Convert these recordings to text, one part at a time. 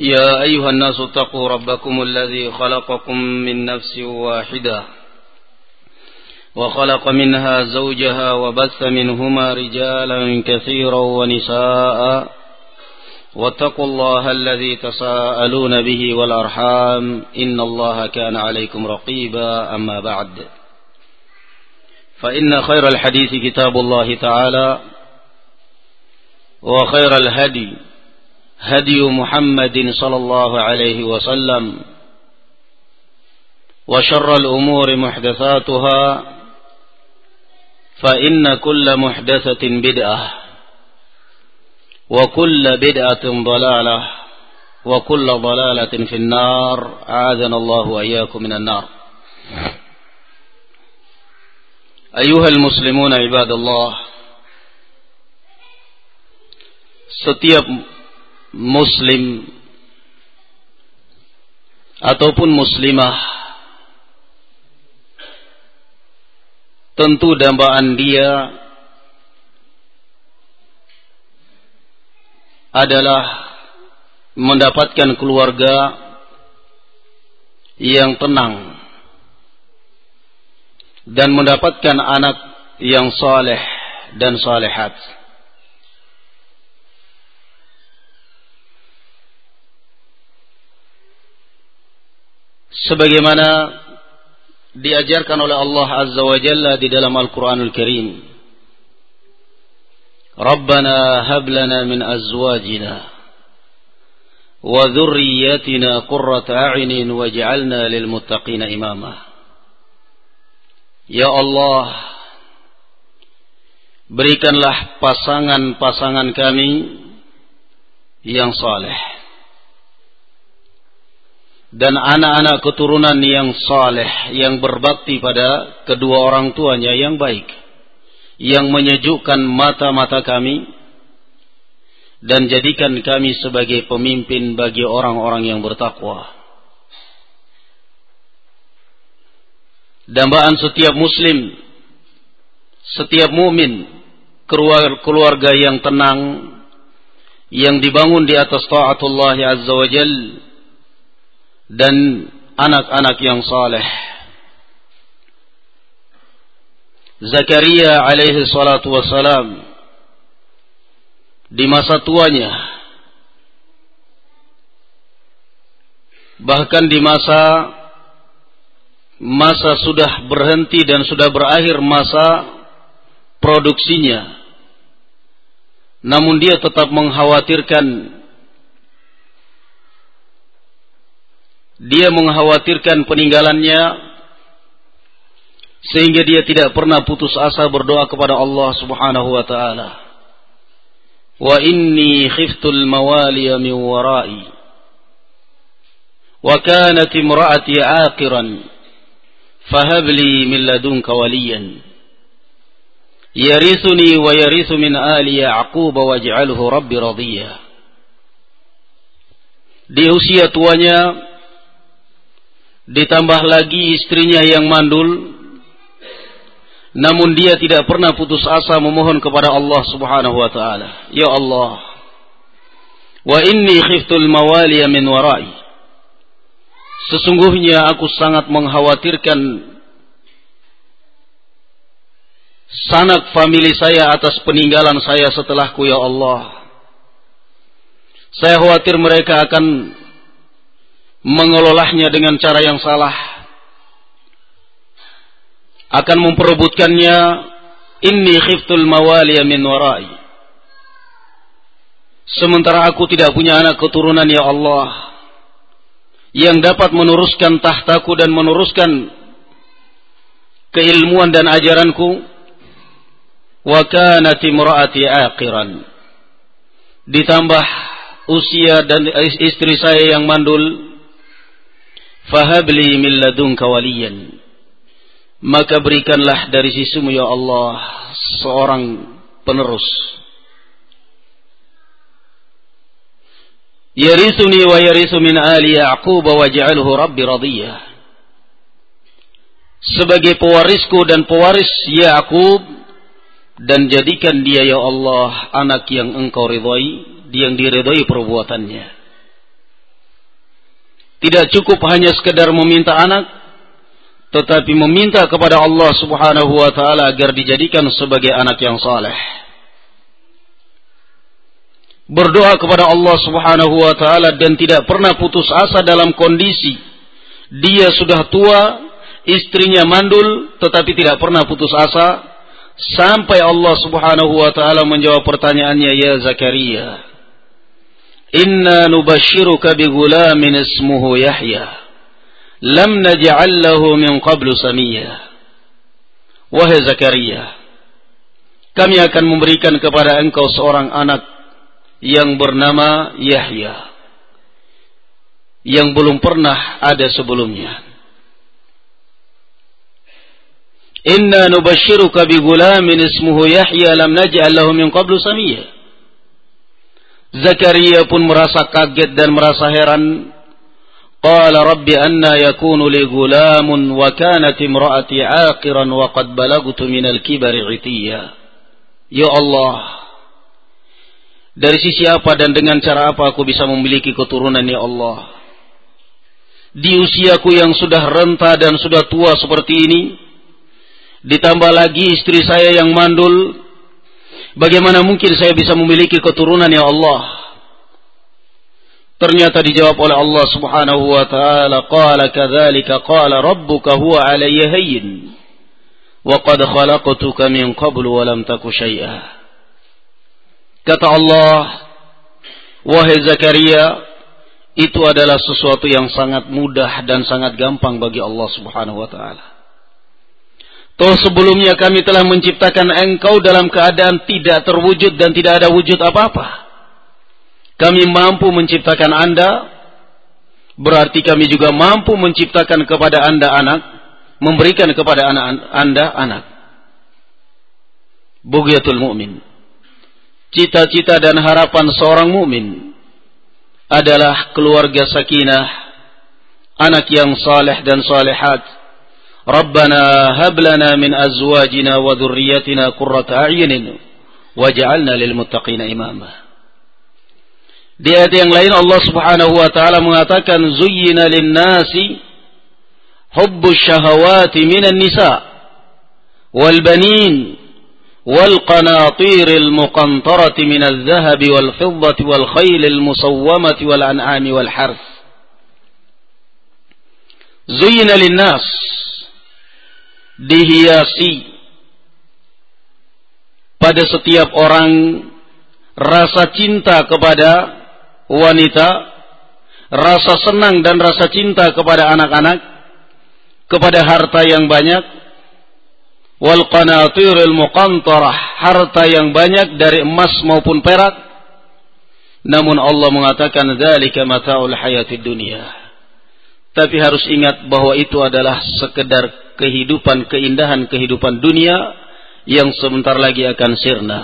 يا أيها الناس اتقوا ربكم الذي خلقكم من نفس واحدة وخلق منها زوجها وبث منهما رجالا كثيرا ونساء واتقوا الله الذي تساءلون به والأرحام إن الله كان عليكم رقيبا أما بعد فإن خير الحديث كتاب الله تعالى وخير الهدي هدي محمد صلى الله عليه وسلم وشر الأمور محدثاتها فإن كل محدثة بدعة وكل بدعة ضلالة وكل ضلالة في النار. عاذنا الله وإياكم من النار. أيها المسلمون عباد الله setiap muslim ataupun muslimah tentu dambaan dia adalah mendapatkan keluarga yang tenang dan mendapatkan anak yang saleh dan salehat. sebagaimana diajarkan oleh Allah Azza wa Jalla di dalam Al-Qur'anul Karim. Rabbana hab lana min azwajina wa dhurriyyatina qurrata a'yunin waj'alna lil muttaqina imama. Ya Allah, berikanlah pasangan-pasangan kami yang saleh dan anak-anak keturunan yang saleh yang berbakti pada kedua orang tuanya yang baik yang menyejukkan mata-mata kami dan jadikan kami sebagai pemimpin bagi orang-orang yang bertakwa. Dambaan setiap muslim, setiap mumin, keluarga yang tenang, yang dibangun di atas taatullah azza wa jal, dan anak-anak yang saleh. Zakaria alaihi salatu wassalam di masa tuanya bahkan di masa masa sudah berhenti dan sudah berakhir masa produksinya namun dia tetap mengkhawatirkan dia mengkhawatirkan peninggalannya sehingga dia tidak pernah putus asa berdoa kepada Allah Subhanahu wa taala. Wa inni khiftul mawaliya min wara'i. Wa kanat imra'ati 'aqiran. Fahab li min ladunka waliyan. Yarithuni wa yarithu min ali Ya'qub waj'alhu rabbi radiyya. Di usia tuanya ditambah lagi istrinya yang mandul. Namun dia tidak pernah putus asa memohon kepada Allah Subhanahu wa taala. Ya Allah wa inni khiftul mawaliya min warai. Sesungguhnya aku sangat mengkhawatirkan sanak famili saya atas peninggalan saya setelahku ya Allah. Saya khawatir mereka akan mengelolanya dengan cara yang salah akan memperebutkannya inni khiftul mawaliya min warai. Sementara aku tidak punya anak keturunan ya Allah yang dapat meneruskan tahtaku dan meneruskan keilmuan dan ajaranku wa kanat imraati aqiran. Ditambah usia dan istri saya yang mandul fahabli min ladunka waliyan. Maka berikanlah dari sisimu ya Allah seorang penerus. Yarisuni wa yarisu min ali yaqub waj'alhu rabbi radiyah. Sebagai pewarisku dan pewaris Yakub dan jadikan dia ya Allah anak yang engkau ridhai yang diridhai perbuatannya tidak cukup hanya sekedar meminta anak, tetapi meminta kepada Allah Subhanahu wa taala agar dijadikan sebagai anak yang saleh. Berdoa kepada Allah Subhanahu wa taala dan tidak pernah putus asa dalam kondisi dia sudah tua, istrinya mandul tetapi tidak pernah putus asa sampai Allah Subhanahu wa taala menjawab pertanyaannya ya Zakaria Inna nubashiruka bi gulamin ismuhu Yahya. Lam naj'al lahu min qablu samiyya. Wahai Zakaria, kami akan memberikan kepada engkau seorang anak yang bernama Yahya yang belum pernah ada sebelumnya. Inna nubashiruka bi gulamin ismuhu Yahya lam naj'al lahu min qablu samiyya. Zakaria pun merasa kaget dan merasa heran. Qala rabbi anna yakunu li gulamun wa kanat imraati aqiran wa qad balagtu min al-kibari itiya. Ya Allah, dari sisi apa dan dengan cara apa aku bisa memiliki keturunan ya Allah? Di usiaku yang sudah renta dan sudah tua seperti ini, ditambah lagi istri saya yang mandul, Bagaimana mungkin saya bisa memiliki keturunan ya Allah? Ternyata dijawab oleh Allah Subhanahu wa taala, qala kadzalika qala rabbuka huwa alayya hayyin wa qad khalaqtuka min qabl wa lam taku syai'a. Kata Allah, wahai Zakaria, itu adalah sesuatu yang sangat mudah dan sangat gampang bagi Allah Subhanahu wa taala. Toh sebelumnya kami telah menciptakan engkau dalam keadaan tidak terwujud dan tidak ada wujud apa-apa. Kami mampu menciptakan anda, berarti kami juga mampu menciptakan kepada anda anak, memberikan kepada anak anda anak. Bugiyatul mu'min. Cita-cita dan harapan seorang mukmin adalah keluarga sakinah, anak yang saleh dan salehat, ربنا هب لنا من أزواجنا وذريتنا قرة أعين وجعلنا للمتقين إماما Di ayat yang lain Allah Subhanahu wa taala mengatakan zuyyina lin-nasi hubbu syahawati minan nisa wal banin wal qanatir al muqantarati min adh-dhahabi wal fiddati wal khayl al musawwamati wal an'ami wal harth zuyyina lin-nas dihiasi pada setiap orang rasa cinta kepada wanita, rasa senang dan rasa cinta kepada anak-anak, kepada harta yang banyak, wal qanatiril muqantarah, harta yang banyak dari emas maupun perak. Namun Allah mengatakan dzalika mataul hayatid dunia. Tapi harus ingat bahwa itu adalah sekedar kehidupan keindahan kehidupan dunia yang sebentar lagi akan sirna.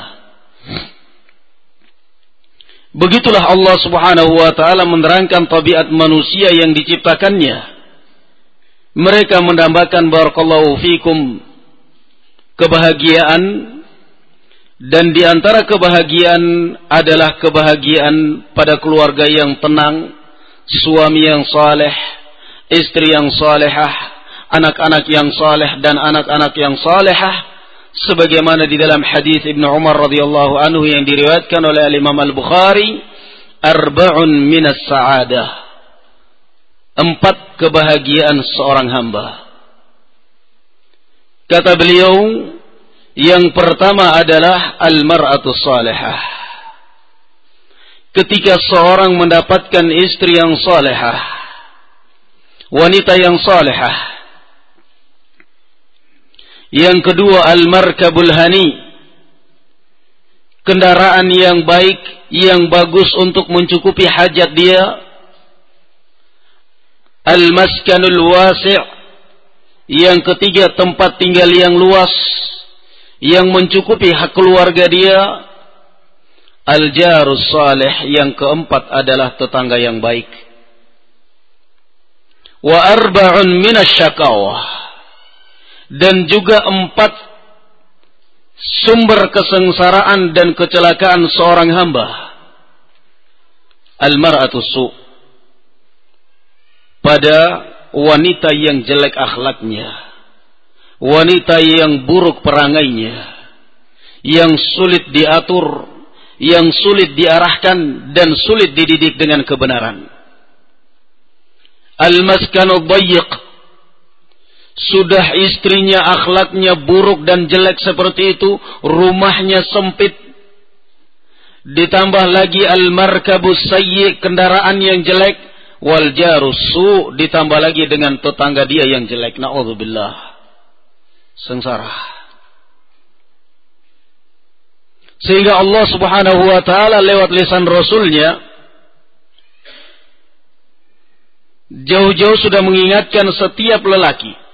Begitulah Allah Subhanahu wa taala menerangkan tabiat manusia yang diciptakannya. Mereka mendambakan barakallahu fikum kebahagiaan dan di antara kebahagiaan adalah kebahagiaan pada keluarga yang tenang, suami yang saleh, istri yang salehah, anak-anak yang saleh dan anak-anak yang salehah sebagaimana di dalam hadis Ibnu Umar radhiyallahu anhu yang diriwayatkan oleh Imam Al-Bukhari arba'un minas sa'adah empat kebahagiaan seorang hamba kata beliau yang pertama adalah al-mar'atu salihah. Ketika seorang mendapatkan istri yang salihah, wanita yang salihah. Yang kedua al-markabul hani. Kendaraan yang baik, yang bagus untuk mencukupi hajat dia. Al-maskanul wasi'. Yang ketiga tempat tinggal yang luas yang mencukupi hak keluarga dia al-jarus salih yang keempat adalah tetangga yang baik wa arba'un minasyakawah dan juga empat sumber kesengsaraan dan kecelakaan seorang hamba. Al-mar'atu su. Pada wanita yang jelek akhlaknya wanita yang buruk perangainya, yang sulit diatur, yang sulit diarahkan dan sulit dididik dengan kebenaran. Al-maskanu dayyiq sudah istrinya akhlaknya buruk dan jelek seperti itu, rumahnya sempit. Ditambah lagi al-markabus sayyi, kendaraan yang jelek, wal jarusu ditambah lagi dengan tetangga dia yang jelek. Nauzubillah sengsara. Sehingga Allah Subhanahu wa taala lewat lisan Rasulnya jauh-jauh sudah mengingatkan setiap lelaki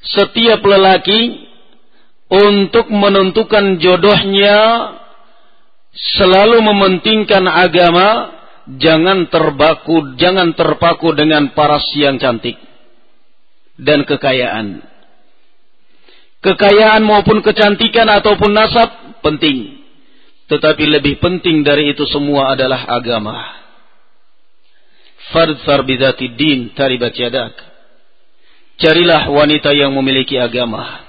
setiap lelaki untuk menentukan jodohnya selalu mementingkan agama jangan terbaku jangan terpaku dengan paras yang cantik dan kekayaan. Kekayaan maupun kecantikan ataupun nasab penting. Tetapi lebih penting dari itu semua adalah agama. Fardfar bidati din taribat yadak. Carilah wanita yang memiliki agama.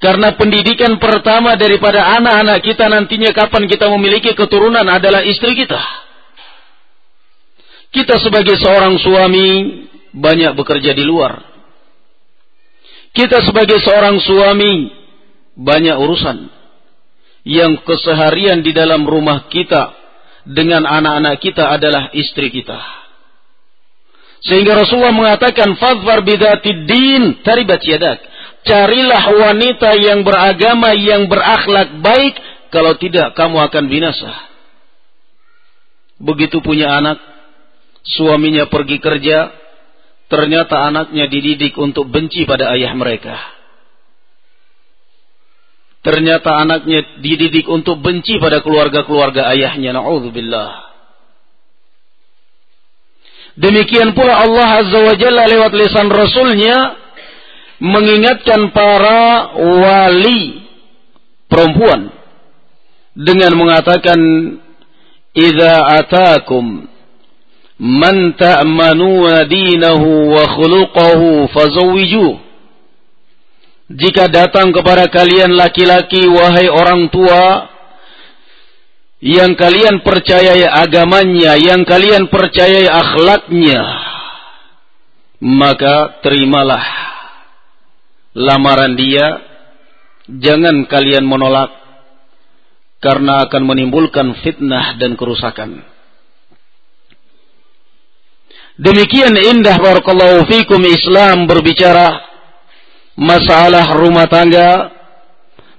Karena pendidikan pertama daripada anak-anak kita nantinya kapan kita memiliki keturunan adalah istri kita. Kita sebagai seorang suami banyak bekerja di luar. Kita sebagai seorang suami banyak urusan yang keseharian di dalam rumah kita dengan anak-anak kita adalah istri kita. Sehingga Rasulullah mengatakan fadfar bidati din taribat yadak. Carilah wanita yang beragama, yang berakhlak baik. Kalau tidak, kamu akan binasa. Begitu punya anak, suaminya pergi kerja, ternyata anaknya dididik untuk benci pada ayah mereka. Ternyata anaknya dididik untuk benci pada keluarga-keluarga ayahnya. Na'udzubillah. Demikian pula Allah Azza wa Jalla lewat lisan Rasulnya mengingatkan para wali perempuan dengan mengatakan Iza atakum man ta'manuna dinahu wa khuluquhu fazawwiju jika datang kepada kalian laki-laki wahai orang tua yang kalian percayai agamanya yang kalian percayai akhlaknya maka terimalah lamaran dia. Jangan kalian menolak karena akan menimbulkan fitnah dan kerusakan. Demikian indah barakallahu fikum Islam berbicara masalah rumah tangga,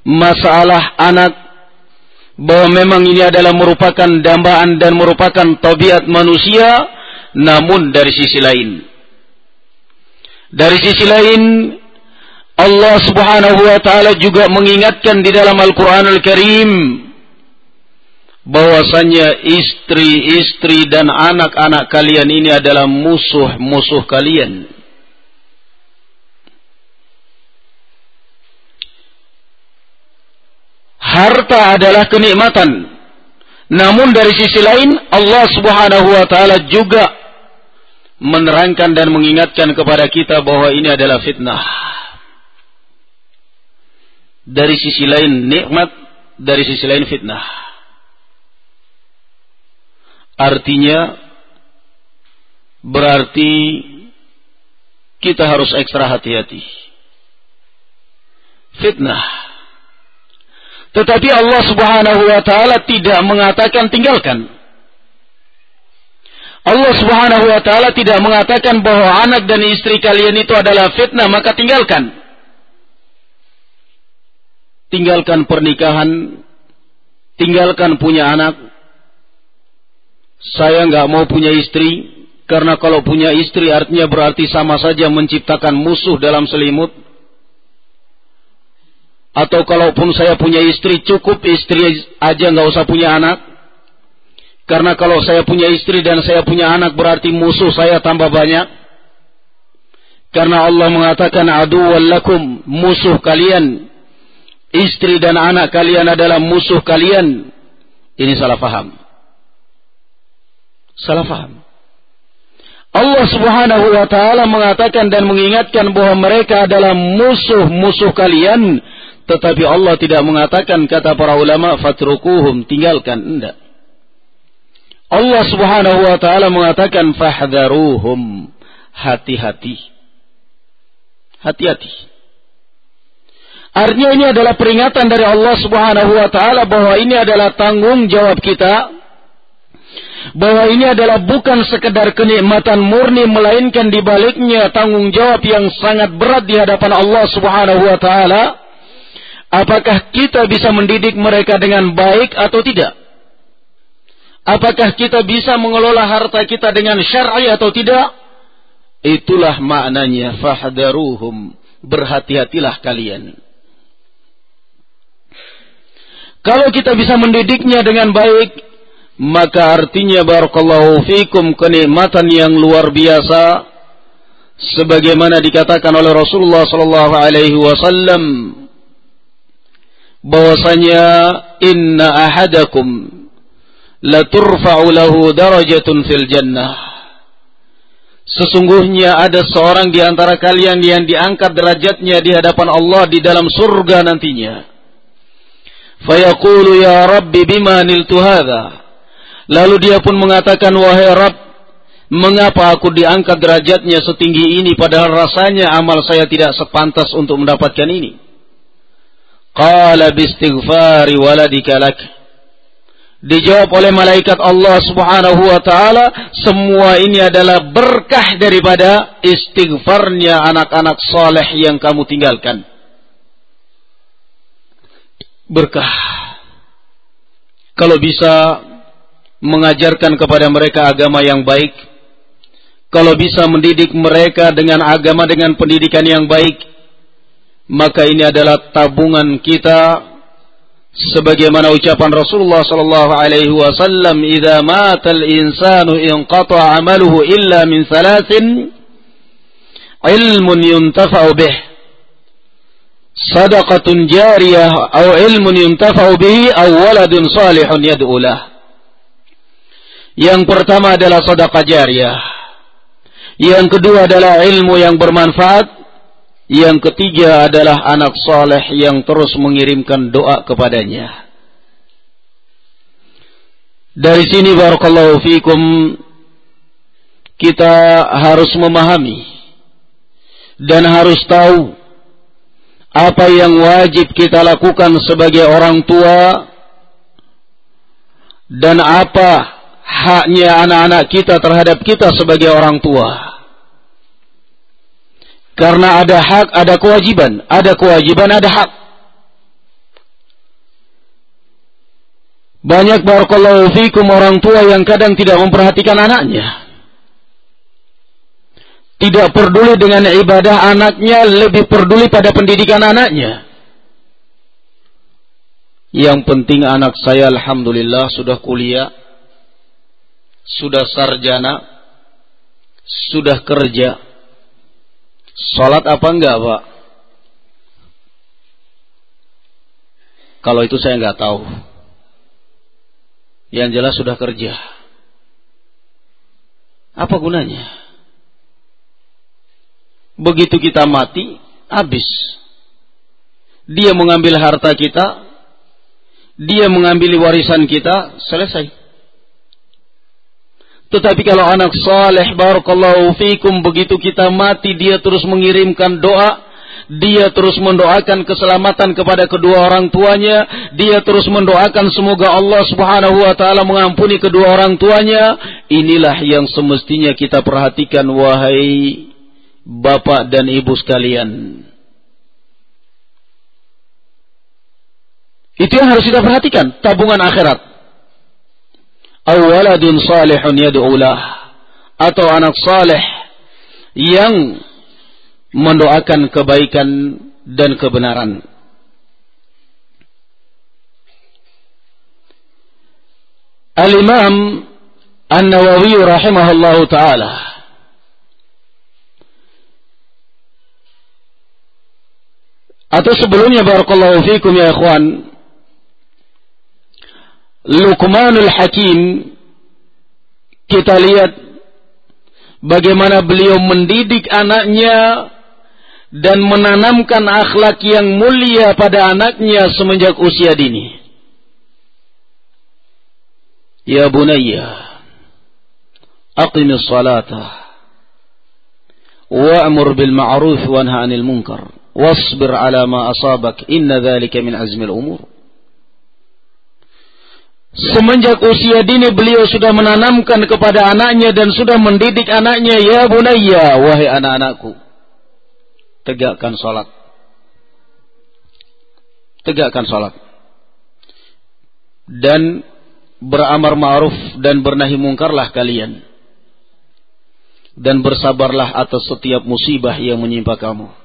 masalah anak, bahwa memang ini adalah merupakan dambaan dan merupakan tabiat manusia, namun dari sisi lain. Dari sisi lain, Allah subhanahu wa ta'ala juga mengingatkan di dalam Al-Quran Al-Karim, bahwasanya istri-istri dan anak-anak kalian ini adalah musuh-musuh kalian. Harta adalah kenikmatan. Namun dari sisi lain Allah Subhanahu wa taala juga menerangkan dan mengingatkan kepada kita bahwa ini adalah fitnah. Dari sisi lain nikmat, dari sisi lain fitnah. Artinya berarti kita harus ekstra hati-hati. Fitnah. Tetapi Allah Subhanahu wa taala tidak mengatakan tinggalkan. Allah Subhanahu wa taala tidak mengatakan bahwa anak dan istri kalian itu adalah fitnah maka tinggalkan. Tinggalkan pernikahan, tinggalkan punya anak. Saya nggak mau punya istri, karena kalau punya istri artinya berarti sama saja menciptakan musuh dalam selimut. Atau kalaupun saya punya istri cukup istri aja nggak usah punya anak. Karena kalau saya punya istri dan saya punya anak berarti musuh saya tambah banyak. Karena Allah mengatakan aduwwal lakum musuh kalian. Istri dan anak kalian adalah musuh kalian. Ini salah faham. Salah faham. Allah Subhanahu wa taala mengatakan dan mengingatkan bahwa mereka adalah musuh-musuh kalian, tetapi Allah tidak mengatakan kata para ulama fatrukuhum, tinggalkan, enggak. Allah Subhanahu wa taala mengatakan fahdharuhum, hati-hati. Hati-hati. Artinya ini adalah peringatan dari Allah Subhanahu wa taala bahwa ini adalah tanggung jawab kita bahwa ini adalah bukan sekedar kenikmatan murni melainkan di baliknya tanggung jawab yang sangat berat di hadapan Allah Subhanahu wa taala. Apakah kita bisa mendidik mereka dengan baik atau tidak? Apakah kita bisa mengelola harta kita dengan syar'i atau tidak? Itulah maknanya fahdaruhum. Berhati-hatilah kalian. Kalau kita bisa mendidiknya dengan baik, maka artinya barakallahu fikum kenikmatan yang luar biasa sebagaimana dikatakan oleh Rasulullah sallallahu alaihi wasallam bahwasanya inna ahadakum la turfa'u lahu darajatun fil jannah Sesungguhnya ada seorang di antara kalian yang diangkat derajatnya di hadapan Allah di dalam surga nantinya. Fayaqulu ya Rabbi bima niltu hadha? Lalu dia pun mengatakan, wahai Rabb, mengapa aku diangkat derajatnya setinggi ini padahal rasanya amal saya tidak sepantas untuk mendapatkan ini? Qala bistighfari waladika lak. Dijawab oleh malaikat Allah Subhanahu wa taala, semua ini adalah berkah daripada istighfarnya anak-anak soleh yang kamu tinggalkan. Berkah. Kalau bisa mengajarkan kepada mereka agama yang baik, kalau bisa mendidik mereka dengan agama dengan pendidikan yang baik, maka ini adalah tabungan kita sebagaimana ucapan Rasulullah sallallahu alaihi wasallam, "Idza matal insanu inqata 'amaluhu illa min thalathin, ilmun yuntafa'u bih." sadaqatun jariyah atau ilmun yuntafa'u bihi aw waladun salihun yad'u lahu yang pertama adalah sedekah jariah. Yang kedua adalah ilmu yang bermanfaat. Yang ketiga adalah anak soleh yang terus mengirimkan doa kepadanya. Dari sini barakallahu fikum kita harus memahami dan harus tahu apa yang wajib kita lakukan sebagai orang tua dan apa haknya anak-anak kita terhadap kita sebagai orang tua. Karena ada hak, ada kewajiban, ada kewajiban, ada hak. Banyak barakallahu fikum orang tua yang kadang tidak memperhatikan anaknya. Tidak peduli dengan ibadah anaknya, lebih peduli pada pendidikan anaknya. Yang penting anak saya alhamdulillah sudah kuliah, sudah sarjana, sudah kerja. Salat apa enggak, Pak? Kalau itu saya nggak tahu. Yang jelas sudah kerja. Apa gunanya? Begitu kita mati, habis. Dia mengambil harta kita, dia mengambil warisan kita, selesai. Tetapi kalau anak saleh barakallahu fikum begitu kita mati dia terus mengirimkan doa, dia terus mendoakan keselamatan kepada kedua orang tuanya, dia terus mendoakan semoga Allah Subhanahu wa taala mengampuni kedua orang tuanya. Inilah yang semestinya kita perhatikan wahai bapak dan ibu sekalian. Itu yang harus kita perhatikan, tabungan akhirat awaladun salihun yad'ulah atau anak saleh yang mendoakan kebaikan dan kebenaran. Al-Imam An-Nawawi rahimahullahu taala. Atau sebelumnya barakallahu fikum ya ikhwan Luqmanul Hakim kita lihat bagaimana beliau mendidik anaknya dan menanamkan akhlak yang mulia pada anaknya semenjak usia dini. Ya bunayya, aqimis salata wa'mur bil ma'ruf wa 'anil munkar wasbir 'ala ma asabak inna dhalika min azmil umur. Semenjak usia dini beliau sudah menanamkan kepada anaknya dan sudah mendidik anaknya, ya bunayya, wahai anak-anakku. Tegakkan salat. Tegakkan salat. Dan beramar ma'ruf dan bernahi mungkarlah kalian. Dan bersabarlah atas setiap musibah yang menimpa kamu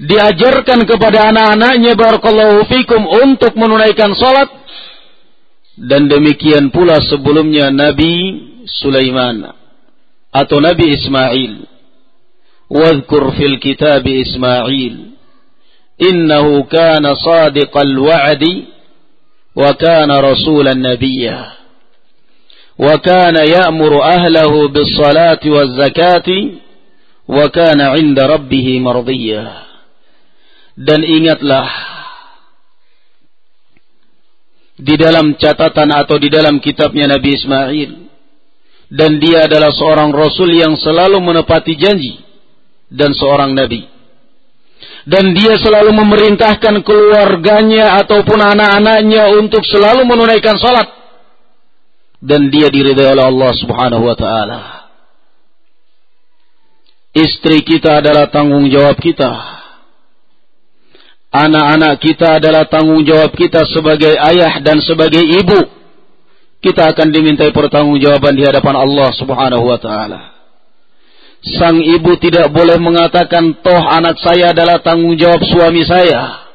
diajarkan kepada anak-anaknya barakallahu fikum untuk menunaikan salat. Dan demikian pula sebelumnya Nabi Sulaiman atau Nabi Ismail. Wadhkur fil kitab Ismail. Innahu kana sadiqal wa'di wa kana rasulan nabiyya. Wa kana ya'muru ahlahu bis salati waz zakati wa kana 'inda rabbih mardiyya dan ingatlah di dalam catatan atau di dalam kitabnya Nabi Ismail dan dia adalah seorang rasul yang selalu menepati janji dan seorang nabi. Dan dia selalu memerintahkan keluarganya ataupun anak-anaknya untuk selalu menunaikan salat. Dan dia diridhai oleh Allah Subhanahu wa taala. Istri kita adalah tanggung jawab kita Anak-anak kita adalah tanggung jawab kita sebagai ayah dan sebagai ibu. Kita akan dimintai pertanggungjawaban di hadapan Allah Subhanahu wa taala. Sang ibu tidak boleh mengatakan toh anak saya adalah tanggung jawab suami saya.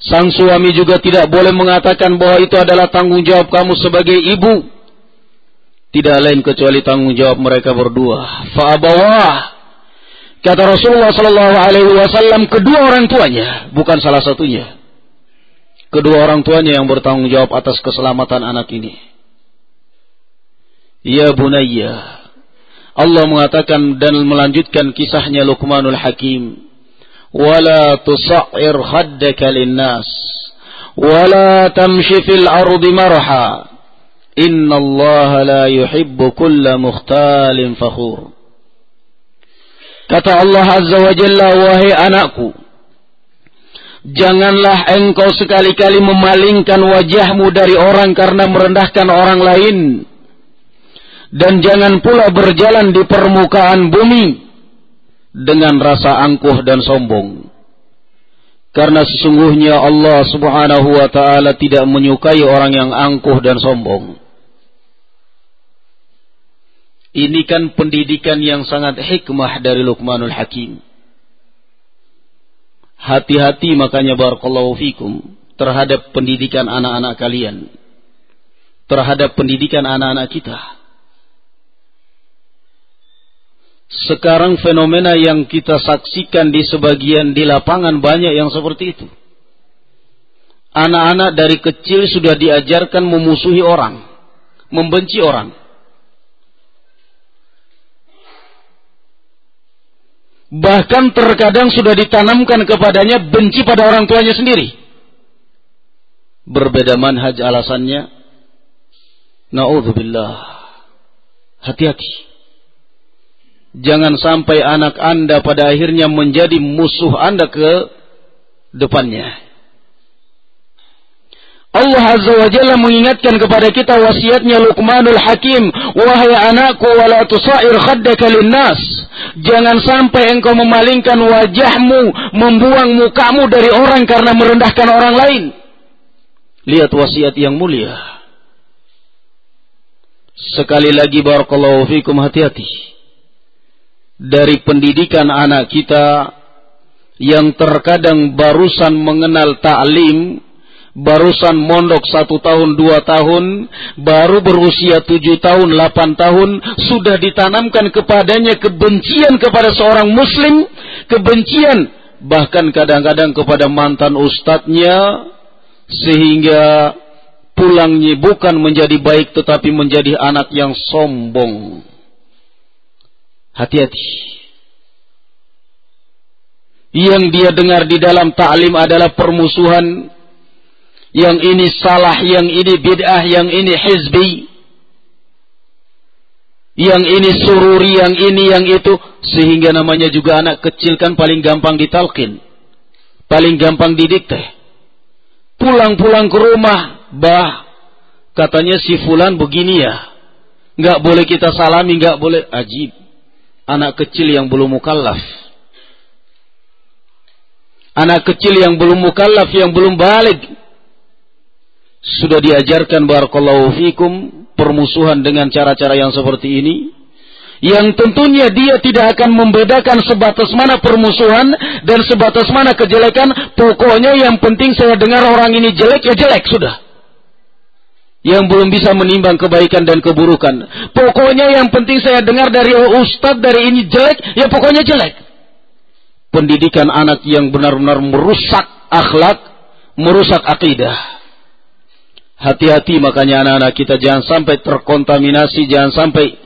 Sang suami juga tidak boleh mengatakan bahwa itu adalah tanggung jawab kamu sebagai ibu. Tidak lain kecuali tanggung jawab mereka berdua. Fa'abawah Kata Rasulullah Sallallahu Alaihi Wasallam kedua orang tuanya, bukan salah satunya. Kedua orang tuanya yang bertanggung jawab atas keselamatan anak ini. Ya bunayya. Allah mengatakan dan melanjutkan kisahnya Luqmanul Hakim. Wala tusa'ir khaddaka linnas. Wala tamshi fil ardi marha. Inna Allah la yuhibbu kulla mukhtalin fakhur. Kata Allah Azza wa Jalla, wahai anakku, janganlah engkau sekali-kali memalingkan wajahmu dari orang karena merendahkan orang lain. Dan jangan pula berjalan di permukaan bumi dengan rasa angkuh dan sombong. Karena sesungguhnya Allah subhanahu wa ta'ala tidak menyukai orang yang angkuh dan sombong. Ini kan pendidikan yang sangat hikmah dari Luqmanul Hakim. Hati-hati makanya barakallahu fikum terhadap pendidikan anak-anak kalian. Terhadap pendidikan anak-anak kita. Sekarang fenomena yang kita saksikan di sebagian di lapangan banyak yang seperti itu. Anak-anak dari kecil sudah diajarkan memusuhi orang, membenci orang. Bahkan terkadang sudah ditanamkan kepadanya benci pada orang tuanya sendiri. Berbeda manhaj alasannya. Na'udzubillah. Hati-hati. Jangan sampai anak anda pada akhirnya menjadi musuh anda ke depannya. Allah Azza wa Jalla mengingatkan kepada kita wasiatnya Luqmanul Hakim, "Wahai anakku, wala tusair khaddaka linnas." Jangan sampai engkau memalingkan wajahmu, membuang mukamu dari orang karena merendahkan orang lain. Lihat wasiat yang mulia. Sekali lagi barakallahu fikum hati-hati. Dari pendidikan anak kita yang terkadang barusan mengenal ta'lim, barusan mondok satu tahun dua tahun, baru berusia tujuh tahun delapan tahun, sudah ditanamkan kepadanya kebencian kepada seorang muslim, kebencian. Bahkan kadang-kadang kepada mantan ustadznya, sehingga pulangnya bukan menjadi baik tetapi menjadi anak yang sombong. Hati-hati. Yang dia dengar di dalam ta'lim adalah permusuhan yang ini salah, yang ini bid'ah, yang ini hizbi, yang ini sururi, yang ini, yang itu, sehingga namanya juga anak kecil kan paling gampang ditalkin, paling gampang didikte. Pulang-pulang ke rumah, bah, katanya si fulan begini ya, nggak boleh kita salami, nggak boleh, ajib. Anak kecil yang belum mukallaf. Anak kecil yang belum mukallaf, yang belum balik, sudah diajarkan barakallahu fikum permusuhan dengan cara-cara yang seperti ini. Yang tentunya dia tidak akan membedakan sebatas mana permusuhan dan sebatas mana kejelekan. Pokoknya yang penting saya dengar orang ini jelek ya jelek sudah. Yang belum bisa menimbang kebaikan dan keburukan. Pokoknya yang penting saya dengar dari ustadz dari ini jelek ya pokoknya jelek. Pendidikan anak yang benar-benar merusak akhlak merusak akidah Hati-hati makanya anak-anak kita jangan sampai terkontaminasi, jangan sampai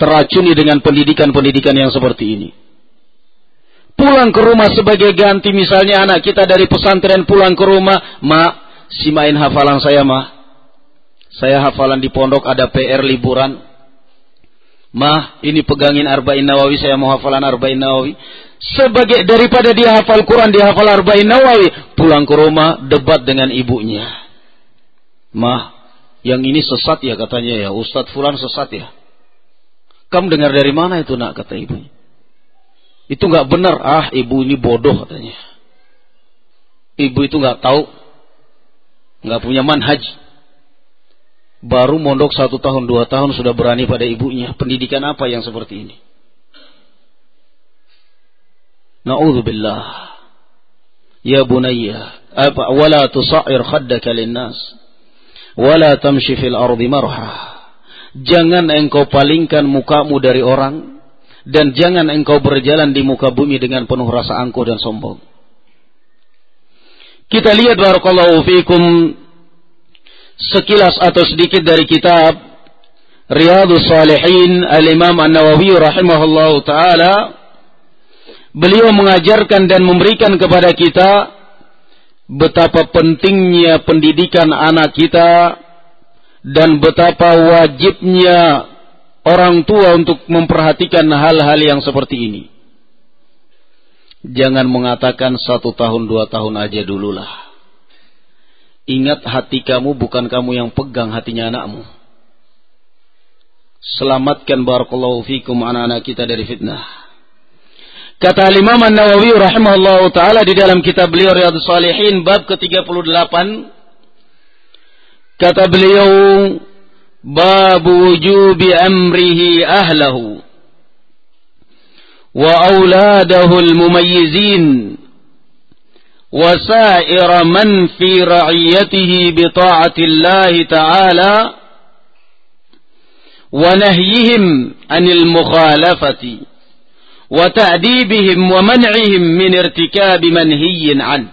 teracuni dengan pendidikan-pendidikan yang seperti ini. Pulang ke rumah sebagai ganti misalnya anak kita dari pesantren pulang ke rumah, "Ma, simain hafalan saya, Ma." Saya hafalan di pondok ada PR liburan. Ma, ini pegangin Arba'in Nawawi, saya mau hafalan Arba'in Nawawi. Sebagai daripada dia hafal Quran, dia hafal Arba'in Nawawi, pulang ke rumah debat dengan ibunya. Mah, yang ini sesat ya katanya ya. Ustadz Fulan sesat ya. Kamu dengar dari mana itu nak kata ibu. Itu nggak benar. Ah ibu ini bodoh katanya. Ibu itu nggak tahu. nggak punya manhaj. Baru mondok satu tahun dua tahun sudah berani pada ibunya. Pendidikan apa yang seperti ini? Na'udzubillah. Ya bunayya. Apa, wala tusair khaddaka linnas wala tamshi fil ardi marha. Jangan engkau palingkan mukamu dari orang dan jangan engkau berjalan di muka bumi dengan penuh rasa angkuh dan sombong. Kita lihat barakallahu fikum sekilas atau sedikit dari kitab Riyadus Salihin Al-Imam An-Nawawi rahimahullahu taala beliau mengajarkan dan memberikan kepada kita betapa pentingnya pendidikan anak kita dan betapa wajibnya orang tua untuk memperhatikan hal-hal yang seperti ini. Jangan mengatakan satu tahun dua tahun aja dululah. Ingat hati kamu bukan kamu yang pegang hatinya anakmu. Selamatkan barakallahu fikum anak-anak kita dari fitnah. Kata Imam An-Nawawi rahimahullah taala di dalam kitab beliau Riyadhus Shalihin bab ke-38 kata beliau bab wujubi amrihi ahlahu wa auladahu al-mumayyizin wa sa'ira man fi ra'iyatihi bi ta'ati Allah ta'ala وتعذيبهم ومنعهم من ارتكاب منهي عنه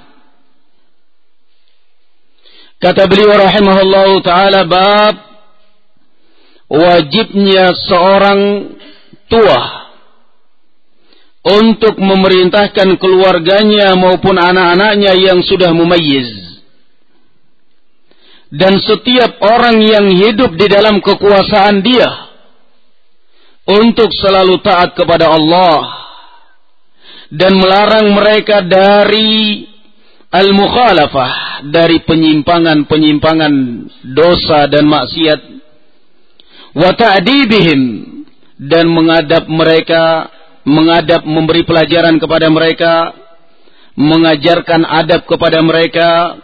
كتب لي Kata الله تعالى taala bab wajibnya seorang tua untuk memerintahkan keluarganya maupun anak-anaknya yang sudah mumayyiz. Dan setiap orang yang hidup di dalam kekuasaan dia untuk selalu taat kepada Allah dan melarang mereka dari al-mukhalafah dari penyimpangan-penyimpangan dosa dan maksiat. Wa ta'dibihim dan mengadab mereka mengadab memberi pelajaran kepada mereka mengajarkan adab kepada mereka.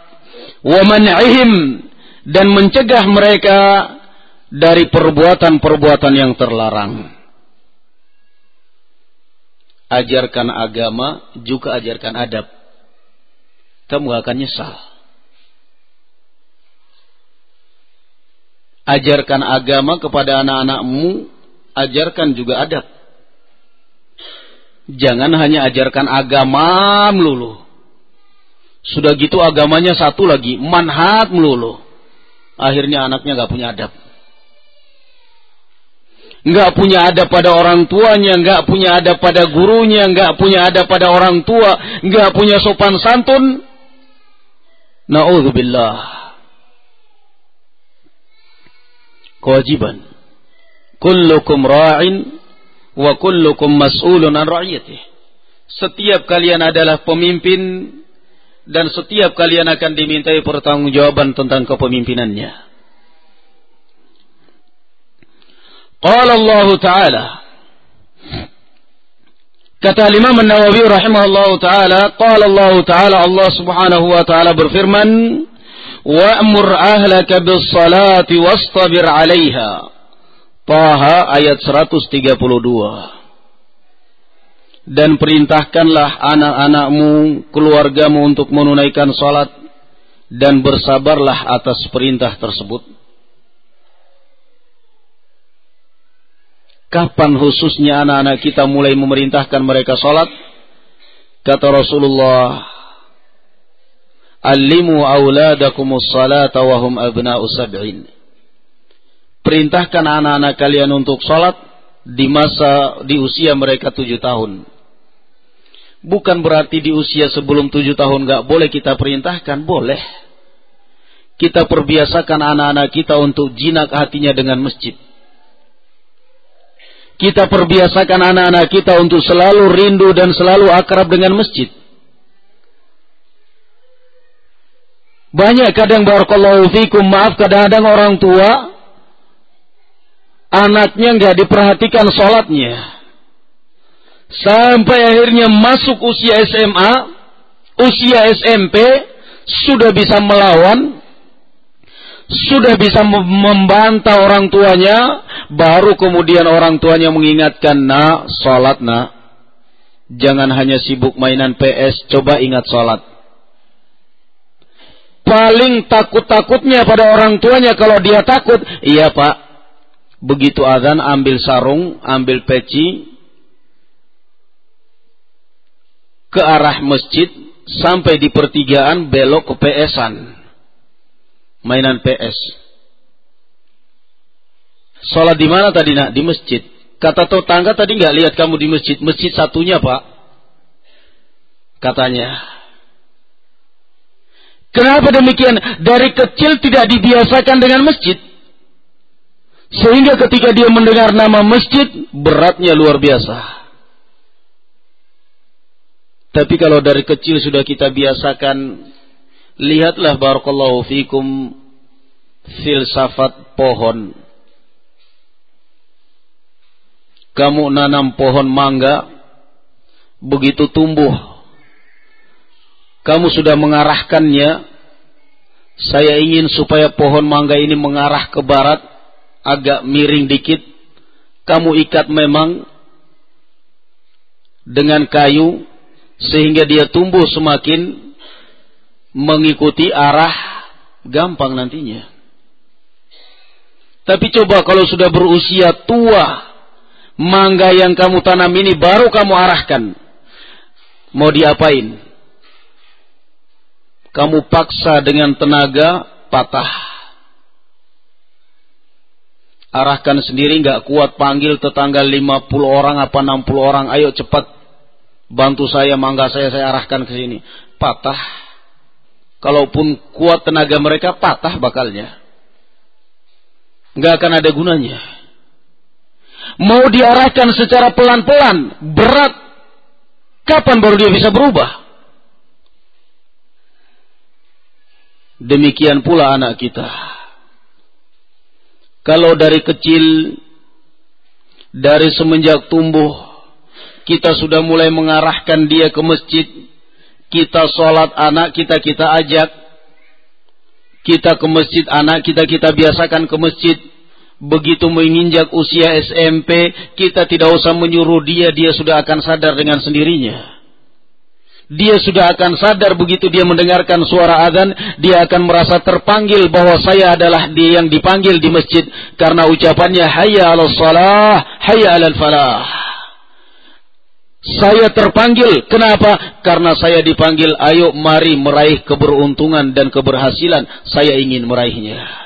Wa man'ihim dan mencegah mereka dari perbuatan-perbuatan yang terlarang ajarkan agama juga ajarkan adab kamu akan nyesal. Ajarkan agama kepada anak-anakmu, ajarkan juga adab. Jangan hanya ajarkan agama melulu. Sudah gitu agamanya satu lagi, manhat melulu. Akhirnya anaknya gak punya adab. Gak punya adab pada orang tuanya, gak punya adab pada gurunya, gak punya adab pada orang tua, gak punya sopan santun, Na'udzubillah. Kewajiban. Kullukum ra'in wa kullukum mas'ulun an ra'iyatih. Setiap kalian adalah pemimpin dan setiap kalian akan dimintai pertanggungjawaban tentang kepemimpinannya. Qala Allah Ta'ala Kata Imam An-Nawawi rahimahullah taala, qala Allah taala Allah Subhanahu wa taala berfirman, "Wa'mur ahlaka bis-salati wastabir 'alaiha." Taha ayat 132. Dan perintahkanlah anak-anakmu, keluargamu untuk menunaikan salat dan bersabarlah atas perintah tersebut. Kapan khususnya anak-anak kita mulai memerintahkan mereka sholat? Kata Rasulullah, Alimu awladakumus salata wahum abna'u sab'in. Perintahkan anak-anak kalian untuk sholat di masa, di usia mereka tujuh tahun. Bukan berarti di usia sebelum tujuh tahun gak boleh kita perintahkan, boleh. Kita perbiasakan anak-anak kita untuk jinak hatinya dengan masjid kita perbiasakan anak-anak kita untuk selalu rindu dan selalu akrab dengan masjid. Banyak kadang barakallahu fikum maaf kadang-kadang orang tua anaknya nggak diperhatikan sholatnya. Sampai akhirnya masuk usia SMA, usia SMP, sudah bisa melawan, sudah bisa membantah orang tuanya, baru kemudian orang tuanya mengingatkan, nak, sholat nak. Jangan hanya sibuk mainan PS, coba ingat sholat. Paling takut-takutnya pada orang tuanya kalau dia takut, iya pak, begitu azan ambil sarung, ambil peci, ke arah masjid, sampai di pertigaan belok ke PS-an mainan PS. Sholat di mana tadi nak? Di masjid. Kata tetangga tadi nggak lihat kamu di masjid. Masjid satunya pak. Katanya. Kenapa demikian? Dari kecil tidak dibiasakan dengan masjid. Sehingga ketika dia mendengar nama masjid, beratnya luar biasa. Tapi kalau dari kecil sudah kita biasakan Lihatlah barakallahu fikum filsafat pohon. Kamu nanam pohon mangga, begitu tumbuh. Kamu sudah mengarahkannya. Saya ingin supaya pohon mangga ini mengarah ke barat, agak miring dikit. Kamu ikat memang dengan kayu, sehingga dia tumbuh semakin mengikuti arah gampang nantinya. Tapi coba kalau sudah berusia tua, mangga yang kamu tanam ini baru kamu arahkan. Mau diapain? Kamu paksa dengan tenaga patah. Arahkan sendiri nggak kuat panggil tetangga 50 orang apa 60 orang, ayo cepat bantu saya, mangga saya, saya arahkan ke sini. Patah. Kalaupun kuat tenaga mereka, patah bakalnya. Nggak akan ada gunanya. Mau diarahkan secara pelan-pelan, berat. Kapan baru dia bisa berubah? Demikian pula anak kita. Kalau dari kecil, dari semenjak tumbuh, kita sudah mulai mengarahkan dia ke masjid, kita sholat anak kita kita ajak, kita ke masjid anak kita kita biasakan ke masjid, begitu menginjak usia SMP, kita tidak usah menyuruh dia, dia sudah akan sadar dengan sendirinya dia sudah akan sadar begitu dia mendengarkan suara azan, dia akan merasa terpanggil bahwa saya adalah dia yang dipanggil di masjid karena ucapannya hayya 'alas salah, hayya 'alal falah. Saya terpanggil, kenapa? Karena saya dipanggil, ayo mari meraih keberuntungan dan keberhasilan, saya ingin meraihnya.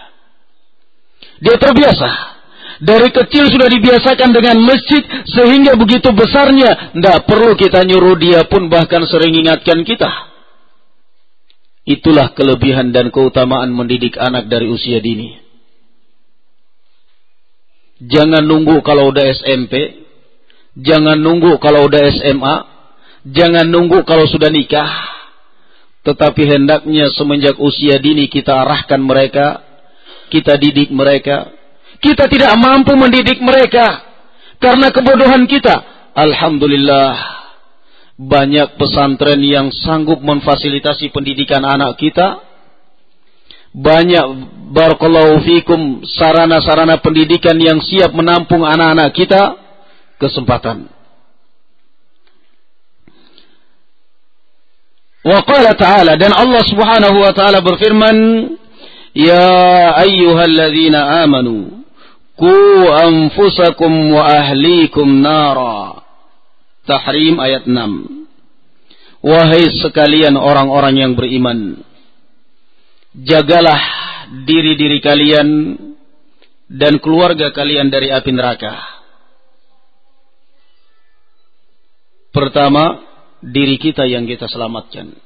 Dia terbiasa dari kecil sudah dibiasakan dengan masjid sehingga begitu besarnya tidak perlu kita nyuruh dia pun bahkan sering ingatkan kita. Itulah kelebihan dan keutamaan mendidik anak dari usia dini. Jangan nunggu kalau udah SMP, jangan nunggu kalau udah SMA, jangan nunggu kalau sudah nikah. Tetapi hendaknya semenjak usia dini kita arahkan mereka, kita didik mereka, kita tidak mampu mendidik mereka karena kebodohan kita. Alhamdulillah. Banyak pesantren yang sanggup memfasilitasi pendidikan anak kita. Banyak barakallahu fikum sarana-sarana pendidikan yang siap menampung anak-anak kita. Kesempatan. Wa qala ta'ala dan Allah Subhanahu wa taala berfirman, "Ya ayyuhalladzina amanu" Ku anfusakum wa ahlikum nara. Tahrim ayat 6. Wahai sekalian orang-orang yang beriman. Jagalah diri-diri kalian dan keluarga kalian dari api neraka. Pertama, diri kita yang kita selamatkan.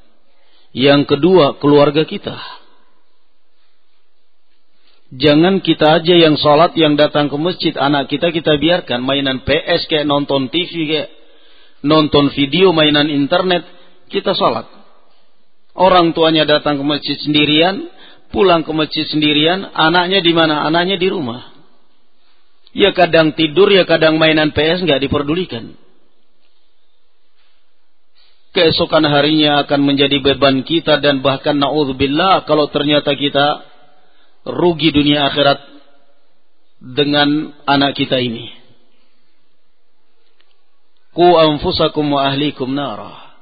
Yang kedua, keluarga kita. Jangan kita aja yang sholat, yang datang ke masjid, anak kita kita biarkan mainan PS kayak nonton TV kayak nonton video, mainan internet, kita sholat. Orang tuanya datang ke masjid sendirian, pulang ke masjid sendirian, anaknya di mana? Anaknya di rumah. Ya kadang tidur, ya kadang mainan PS nggak diperdulikan. Keesokan harinya akan menjadi beban kita dan bahkan naudzubillah kalau ternyata kita rugi dunia akhirat dengan anak kita ini. Ku anfusakum wa ahlikum nara.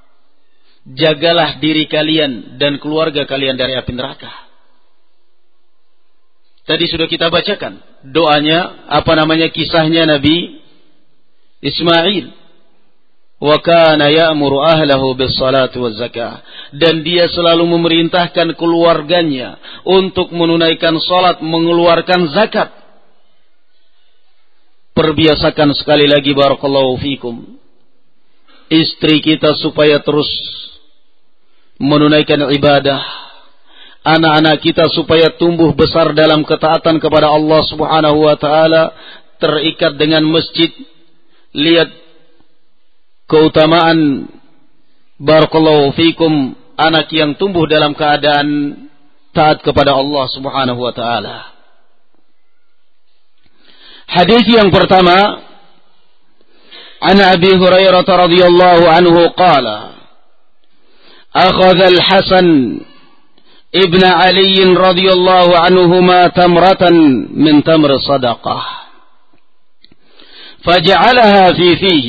Jagalah diri kalian dan keluarga kalian dari api neraka. Tadi sudah kita bacakan doanya, apa namanya kisahnya Nabi Ismail wa kana ya'muru ahlahu bis zakah dan dia selalu memerintahkan keluarganya untuk menunaikan salat mengeluarkan zakat. Perbiasakan sekali lagi barakallahu fikum istri kita supaya terus menunaikan ibadah. Anak-anak kita supaya tumbuh besar dalam ketaatan kepada Allah Subhanahu wa taala terikat dengan masjid. Lihat keutamaan barakallahu fikum anak yang tumbuh dalam keadaan taat kepada Allah Subhanahu wa taala. Hadis yang pertama عن أبي هريرة رضي الله عنه قال أخذ الحسن ابن علي رضي الله عنهما تمرة من تمر صدقة فجعلها في فيه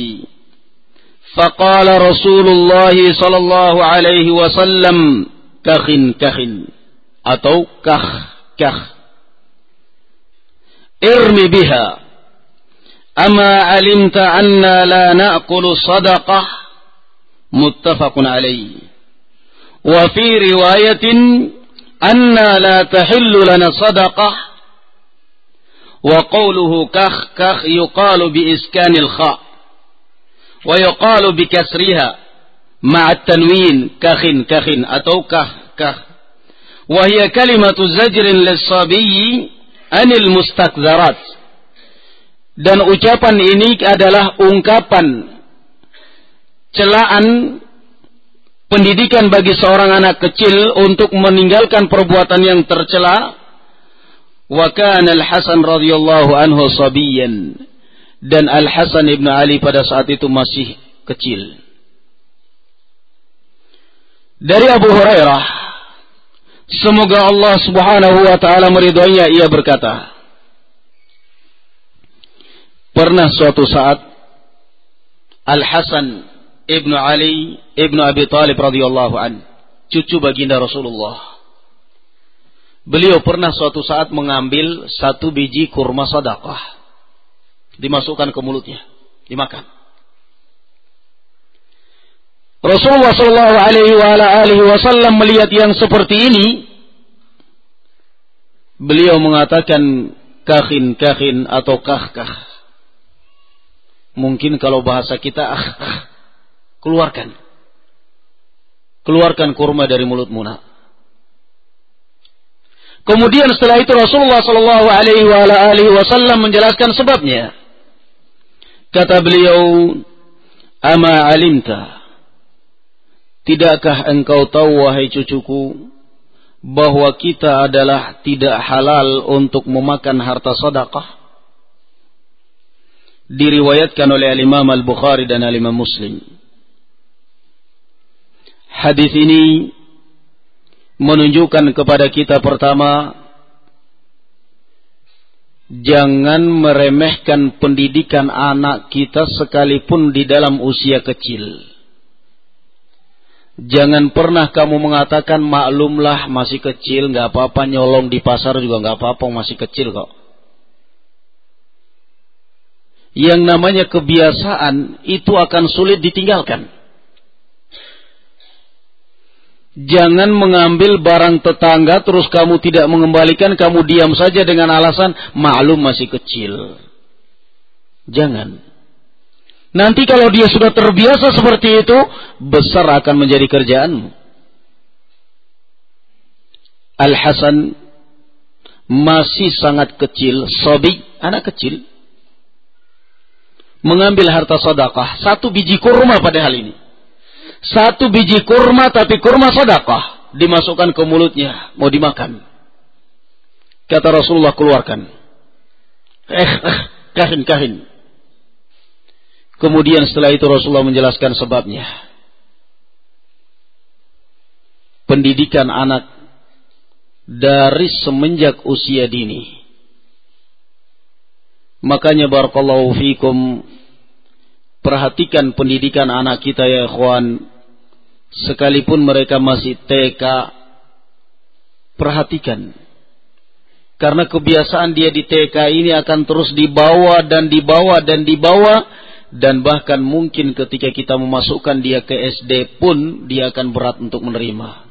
فقال رسول الله صلى الله عليه وسلم كخ كخ أتو كخ كخ. ارم بها. أما علمت أنا لا نأكل صدقة؟ متفق عليه. وفي رواية tahillu lana sadaqah wa qawluhu kakh kakh yuqalu bi iskanil kha wa yuqalu bi kasriha ma'a tanwin kakhin kakhin atau kah kah. Wa hiya kalimatu zajrin lis-sabiyyi anil mustakzarat dan ucapan ini adalah ungkapan celaan pendidikan bagi seorang anak kecil untuk meninggalkan perbuatan yang tercela. Wa kana al-Hasan radhiyallahu anhu sabiyan dan Al-Hasan ibn Ali pada saat itu masih kecil dari Abu Hurairah semoga Allah Subhanahu wa taala meridhoinya ia berkata pernah suatu saat Al-Hasan ibnu Ali ibnu Abi Talib radhiyallahu an, cucu baginda Rasulullah. Beliau pernah suatu saat mengambil satu biji kurma sedekah, dimasukkan ke mulutnya, dimakan. Rasulullah Shallallahu Alaihi Wasallam melihat yang seperti ini, beliau mengatakan kahin kahin atau kah kah. Mungkin kalau bahasa kita ah, ah Keluarkan. Keluarkan kurma dari mulutmu nak. Kemudian setelah itu Rasulullah Shallallahu Alaihi Wasallam menjelaskan sebabnya. Kata beliau, "Ama alimta, tidakkah engkau tahu wahai cucuku bahwa kita adalah tidak halal untuk memakan harta sedekah?" Diriwayatkan oleh Imam Al-Bukhari dan Imam Muslim. Hadis ini menunjukkan kepada kita pertama jangan meremehkan pendidikan anak kita sekalipun di dalam usia kecil. Jangan pernah kamu mengatakan maklumlah masih kecil nggak apa-apa nyolong di pasar juga nggak apa-apa masih kecil kok. Yang namanya kebiasaan itu akan sulit ditinggalkan. Jangan mengambil barang tetangga terus kamu tidak mengembalikan, kamu diam saja dengan alasan maklum masih kecil. Jangan. Nanti kalau dia sudah terbiasa seperti itu, besar akan menjadi kerjaanmu. Al-Hasan masih sangat kecil, sobi, anak kecil. Mengambil harta sedekah, satu biji kurma pada hal ini satu biji kurma tapi kurma sedekah dimasukkan ke mulutnya mau dimakan. Kata Rasulullah keluarkan. Eh, eh kahin kahin. Kemudian setelah itu Rasulullah menjelaskan sebabnya. Pendidikan anak dari semenjak usia dini. Makanya barakallahu fikum perhatikan pendidikan anak kita ya ikhwan. Sekalipun mereka masih TK perhatikan. Karena kebiasaan dia di TK ini akan terus dibawa dan dibawa dan dibawa dan bahkan mungkin ketika kita memasukkan dia ke SD pun dia akan berat untuk menerima.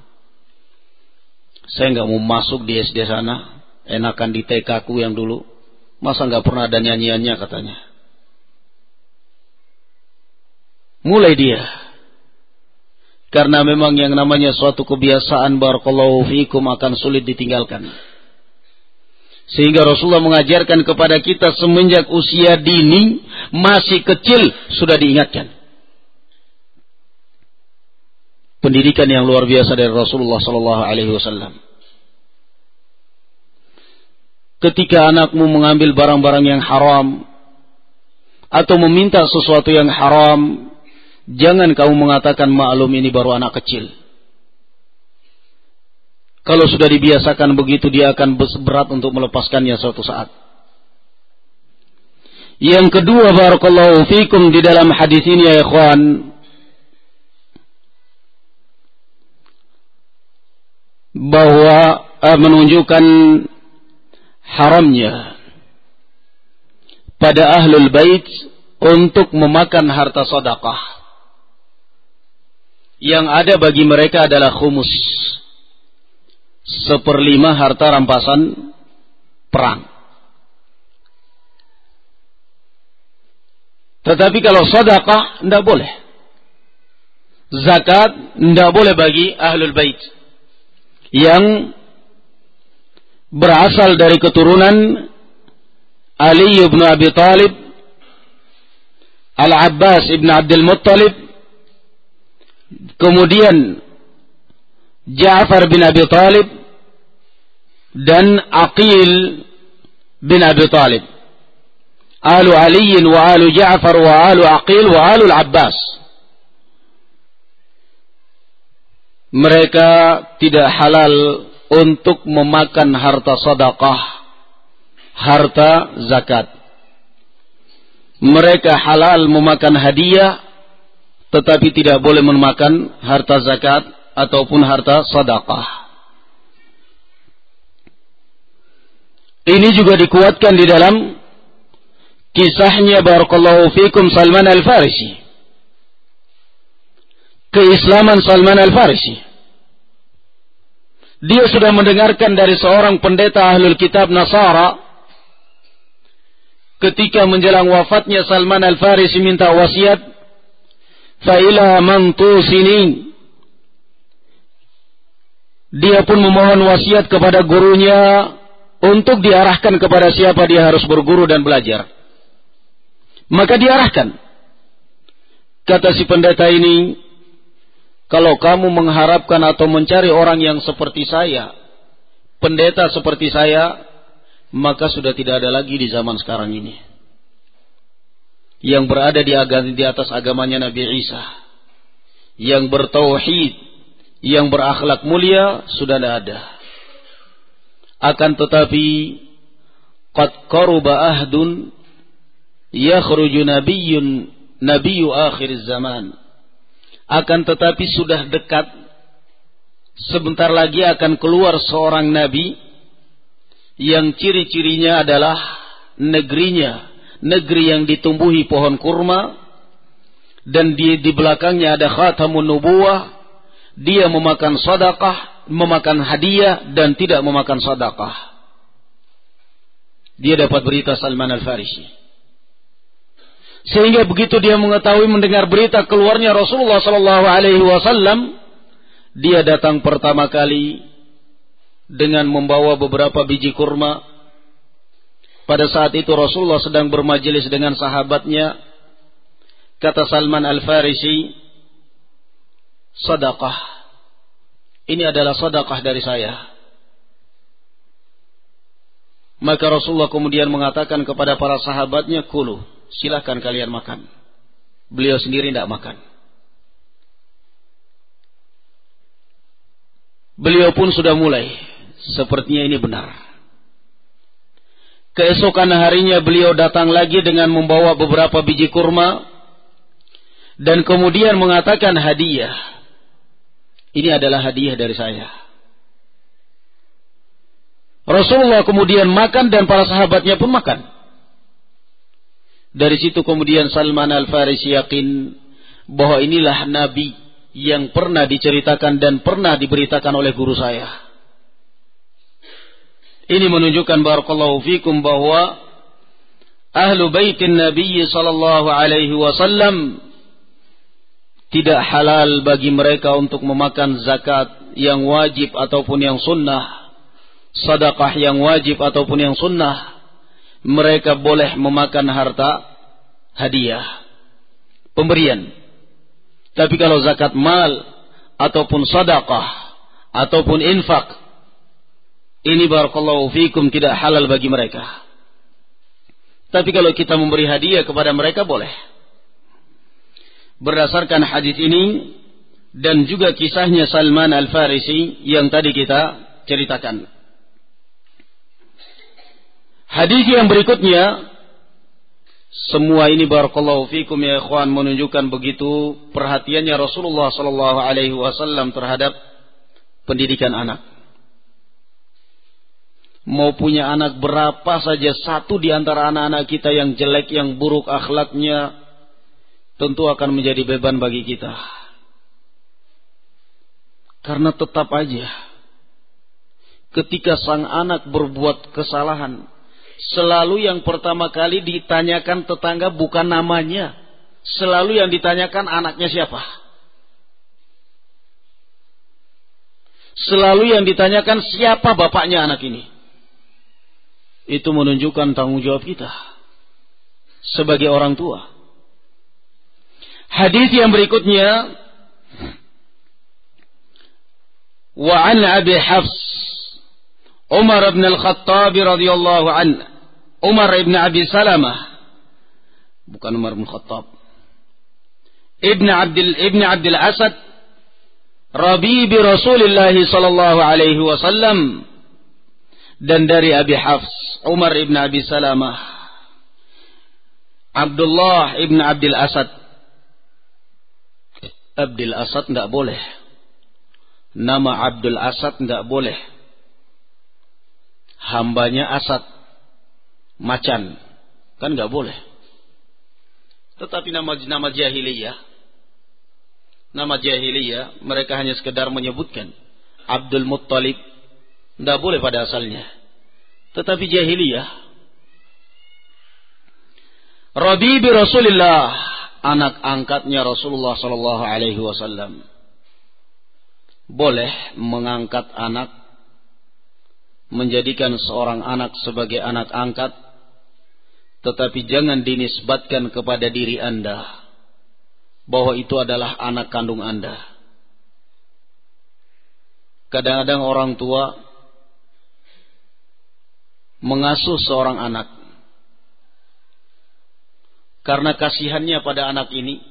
Saya nggak mau masuk di SD sana enakan di TK ku yang dulu. Masa nggak pernah ada nyanyiannya katanya Mulai dia. Karena memang yang namanya suatu kebiasaan barakallahu fikum akan sulit ditinggalkan. Sehingga Rasulullah mengajarkan kepada kita semenjak usia dini, masih kecil, sudah diingatkan. Pendidikan yang luar biasa dari Rasulullah Sallallahu Alaihi Wasallam. Ketika anakmu mengambil barang-barang yang haram atau meminta sesuatu yang haram, Jangan kamu mengatakan maklum ini baru anak kecil. Kalau sudah dibiasakan begitu dia akan berat untuk melepaskannya suatu saat. Yang kedua barakallahu fikum di dalam hadis ini ya ikhwan bahwa uh, menunjukkan haramnya pada ahlul bait untuk memakan harta sedekah yang ada bagi mereka adalah khumus. seperlima harta rampasan perang. Tetapi kalau sedekah tidak boleh. Zakat tidak boleh bagi ahlul bait yang berasal dari keturunan Ali bin Abi Talib, Al-Abbas ibn Abdul Muttalib, kemudian Ja'far bin Abi Talib dan Aqil bin Abi Talib. Alu Ali wa alu Ja'far wa alu Aqil wa alu Al-Abbas. Mereka tidak halal untuk memakan harta sedekah, harta zakat. Mereka halal memakan hadiah, tetapi tidak boleh memakan harta zakat ataupun harta sedekah. Ini juga dikuatkan di dalam kisahnya barakallahu fikum Salman Al-Farisi. Keislaman Salman Al-Farisi. Dia sudah mendengarkan dari seorang pendeta ahlul kitab Nasara ketika menjelang wafatnya Salman Al-Farisi minta wasiat faila man tusinin dia pun memohon wasiat kepada gurunya untuk diarahkan kepada siapa dia harus berguru dan belajar. Maka diarahkan. Kata si pendeta ini, kalau kamu mengharapkan atau mencari orang yang seperti saya, pendeta seperti saya, maka sudah tidak ada lagi di zaman sekarang ini. Yang berada di, atas agamanya Nabi Isa. Yang bertauhid yang berakhlak mulia sudah tidak ada. Akan tetapi qad qaruba ahdun yakhruju nabiyyun nabiyyu akhir zaman. Akan tetapi sudah dekat sebentar lagi akan keluar seorang nabi yang ciri-cirinya adalah negerinya negeri yang ditumbuhi pohon kurma dan di, di belakangnya ada khatamun nubuwah dia memakan sedekah, memakan hadiah dan tidak memakan sedekah. Dia dapat berita Salman Al-Farisi. Sehingga begitu dia mengetahui mendengar berita keluarnya Rasulullah sallallahu alaihi wasallam, dia datang pertama kali dengan membawa beberapa biji kurma. Pada saat itu Rasulullah sedang bermajelis dengan sahabatnya. Kata Salman Al-Farisi, sedekah. Ini adalah sedekah dari saya. Maka Rasulullah kemudian mengatakan kepada para sahabatnya, kulu, silahkan kalian makan. Beliau sendiri tidak makan. Beliau pun sudah mulai. Sepertinya ini benar. Keesokan harinya beliau datang lagi dengan membawa beberapa biji kurma. Dan kemudian mengatakan hadiah. Ini adalah hadiah dari saya. Rasulullah kemudian makan dan para sahabatnya pun makan. Dari situ kemudian Salman Al-Farisi yakin bahwa inilah Nabi yang pernah diceritakan dan pernah diberitakan oleh guru saya. Ini menunjukkan barakallahu fikum bahwa ahlu baitin Nabi sallallahu alaihi wasallam tidak halal bagi mereka untuk memakan zakat yang wajib ataupun yang sunnah, sedekah yang wajib ataupun yang sunnah. Mereka boleh memakan harta hadiah, pemberian. Tapi kalau zakat mal ataupun sedekah ataupun infak, ini barakallahu fikum tidak halal bagi mereka. Tapi kalau kita memberi hadiah kepada mereka boleh berdasarkan hadis ini dan juga kisahnya Salman Al-Farisi yang tadi kita ceritakan. Hadis yang berikutnya semua ini barakallahu fikum ya ikhwan menunjukkan begitu perhatiannya Rasulullah sallallahu alaihi wasallam terhadap pendidikan anak. Mau punya anak berapa saja satu di antara anak-anak kita yang jelek, yang buruk akhlaknya, tentu akan menjadi beban bagi kita. Karena tetap aja ketika sang anak berbuat kesalahan, selalu yang pertama kali ditanyakan tetangga bukan namanya, selalu yang ditanyakan anaknya siapa. Selalu yang ditanyakan siapa bapaknya anak ini. Itu menunjukkan tanggung jawab kita sebagai orang tua. Hadis yang berikutnya wa an Abi Hafs Umar bin Al-Khattab radhiyallahu an Umar bin Abi Salamah bukan Umar bin Khattab Ibn Abdul Ibn Abdul Asad Rabi bi Rasulullah sallallahu alaihi wasallam dan dari Abi Hafs Umar ibn Abi Salamah Abdullah ibn Abdul Asad Abdul Asad tidak boleh. Nama Abdul Asad tidak boleh. Hambanya Asad. Macan. Kan nggak boleh. Tetapi nama nama jahiliyah. Nama jahiliyah. Mereka hanya sekedar menyebutkan. Abdul Muttalib. Tidak boleh pada asalnya. Tetapi jahiliyah. Rabi bi Rasulillah anak angkatnya Rasulullah Sallallahu Alaihi Wasallam boleh mengangkat anak menjadikan seorang anak sebagai anak angkat tetapi jangan dinisbatkan kepada diri anda bahwa itu adalah anak kandung anda kadang-kadang orang tua mengasuh seorang anak karena kasihannya pada anak ini.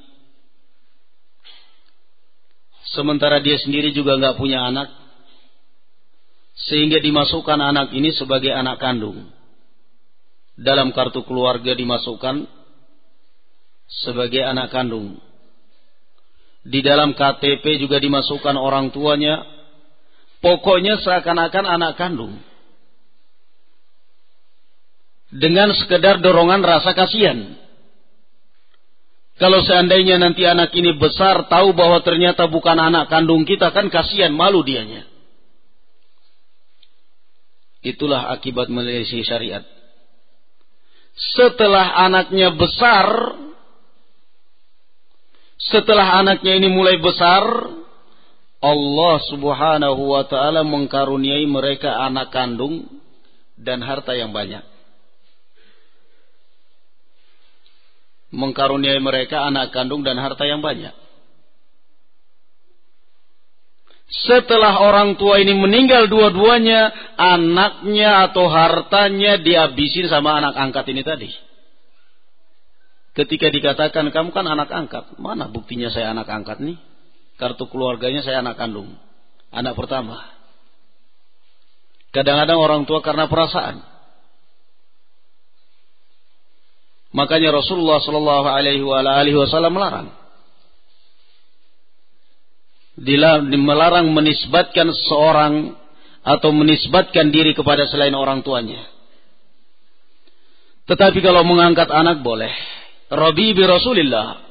Sementara dia sendiri juga nggak punya anak, sehingga dimasukkan anak ini sebagai anak kandung. Dalam kartu keluarga dimasukkan sebagai anak kandung. Di dalam KTP juga dimasukkan orang tuanya. Pokoknya seakan-akan anak kandung. Dengan sekedar dorongan rasa kasihan. Kalau seandainya nanti anak ini besar tahu bahwa ternyata bukan anak kandung kita kan kasihan malu dianya. Itulah akibat menyelesaikan syariat. Setelah anaknya besar, setelah anaknya ini mulai besar, Allah Subhanahu wa taala mengkaruniai mereka anak kandung dan harta yang banyak. Mengkaruniai mereka anak kandung dan harta yang banyak. Setelah orang tua ini meninggal dua-duanya, anaknya atau hartanya dihabisin sama anak angkat ini tadi. Ketika dikatakan kamu kan anak angkat, mana buktinya saya anak angkat nih? Kartu keluarganya saya anak kandung, anak pertama. Kadang-kadang orang tua karena perasaan, Makanya Rasulullah Shallallahu Alaihi Wasallam melarang. melarang menisbatkan seorang atau menisbatkan diri kepada selain orang tuanya. Tetapi kalau mengangkat anak boleh. Rabi bi Rasulillah.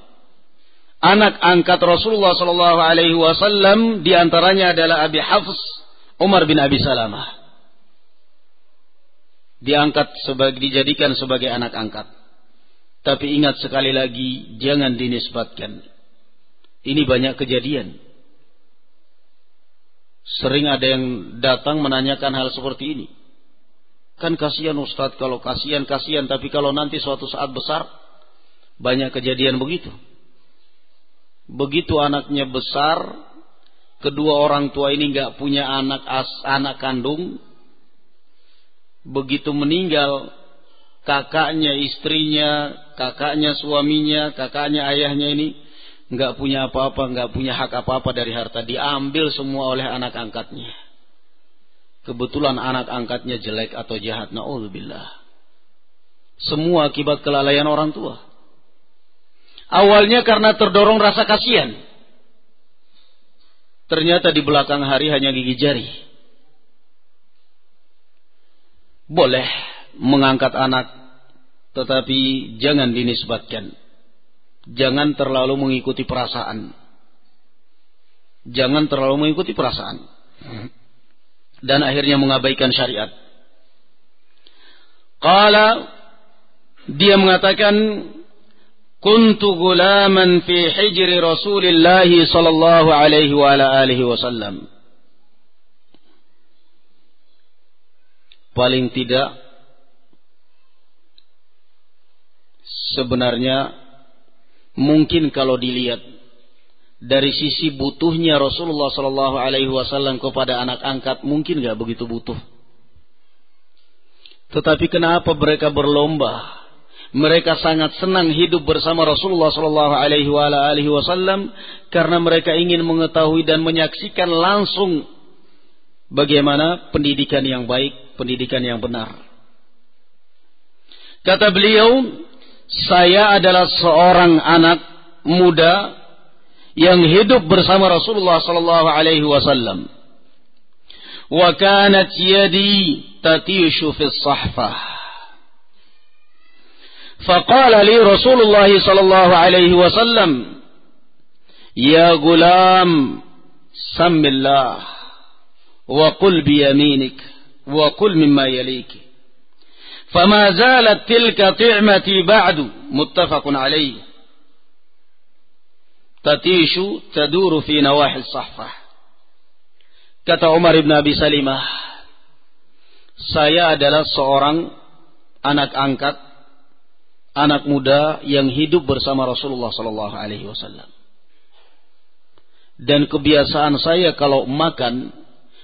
Anak angkat Rasulullah Shallallahu Alaihi Wasallam di antaranya adalah Abi Hafs Umar bin Abi Salamah. Diangkat sebagai dijadikan sebagai anak angkat. Tapi ingat sekali lagi, jangan dinisbatkan. Ini banyak kejadian. Sering ada yang datang menanyakan hal seperti ini. Kan kasihan Ustadz kalau kasihan kasihan, tapi kalau nanti suatu saat besar banyak kejadian begitu. Begitu anaknya besar, kedua orang tua ini nggak punya anak as, anak kandung, begitu meninggal kakaknya, istrinya, kakaknya, suaminya, kakaknya, ayahnya ini nggak punya apa-apa, nggak punya hak apa-apa dari harta, diambil semua oleh anak angkatnya. Kebetulan anak angkatnya jelek atau jahat, naudzubillah. Semua akibat kelalaian orang tua. Awalnya karena terdorong rasa kasihan. Ternyata di belakang hari hanya gigi jari. Boleh mengangkat anak tetapi jangan dinisbatkan. Jangan terlalu mengikuti perasaan. Jangan terlalu mengikuti perasaan. dan akhirnya mengabaikan syariat. Qala dia mengatakan kuntu gulaman fi hijri Rasulillah sallallahu alaihi wa ala alihi wasallam. Paling tidak sebenarnya mungkin kalau dilihat dari sisi butuhnya Rasulullah Sallallahu Alaihi Wasallam kepada anak angkat mungkin nggak begitu butuh. Tetapi kenapa mereka berlomba? Mereka sangat senang hidup bersama Rasulullah Sallallahu Alaihi Wasallam karena mereka ingin mengetahui dan menyaksikan langsung bagaimana pendidikan yang baik, pendidikan yang benar. Kata beliau, saya adalah seorang anak muda yang hidup bersama Rasulullah sallallahu alaihi wasallam. Wa kanat yadi tatishu fi sahfah. فقال لي رسول الله صلى الله عليه وسلم يا غلام سم الله وقل بيمينك وقل مما يليك فما زالت تلك طعمتي بعد متفق عليه. تتيش تدور في نواحي الصحفة. Kata Umar ibn Abi Salimah, saya adalah seorang anak angkat, anak muda yang hidup bersama Rasulullah sallallahu alaihi wasallam. Dan kebiasaan saya kalau makan,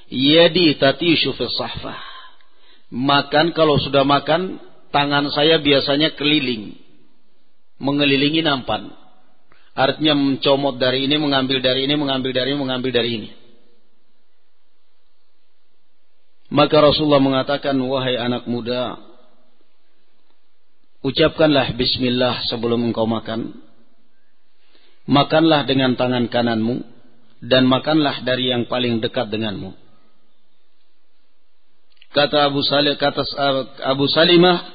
yadi tatishu fi sahfah Makan kalau sudah makan, tangan saya biasanya keliling. Mengelilingi nampan. Artinya mencomot dari ini, mengambil dari ini, mengambil dari ini, mengambil dari ini. Maka Rasulullah mengatakan, wahai anak muda, ucapkanlah bismillah sebelum engkau makan. Makanlah dengan tangan kananmu, dan makanlah dari yang paling dekat denganmu. Kata Abu kata Abu Salimah,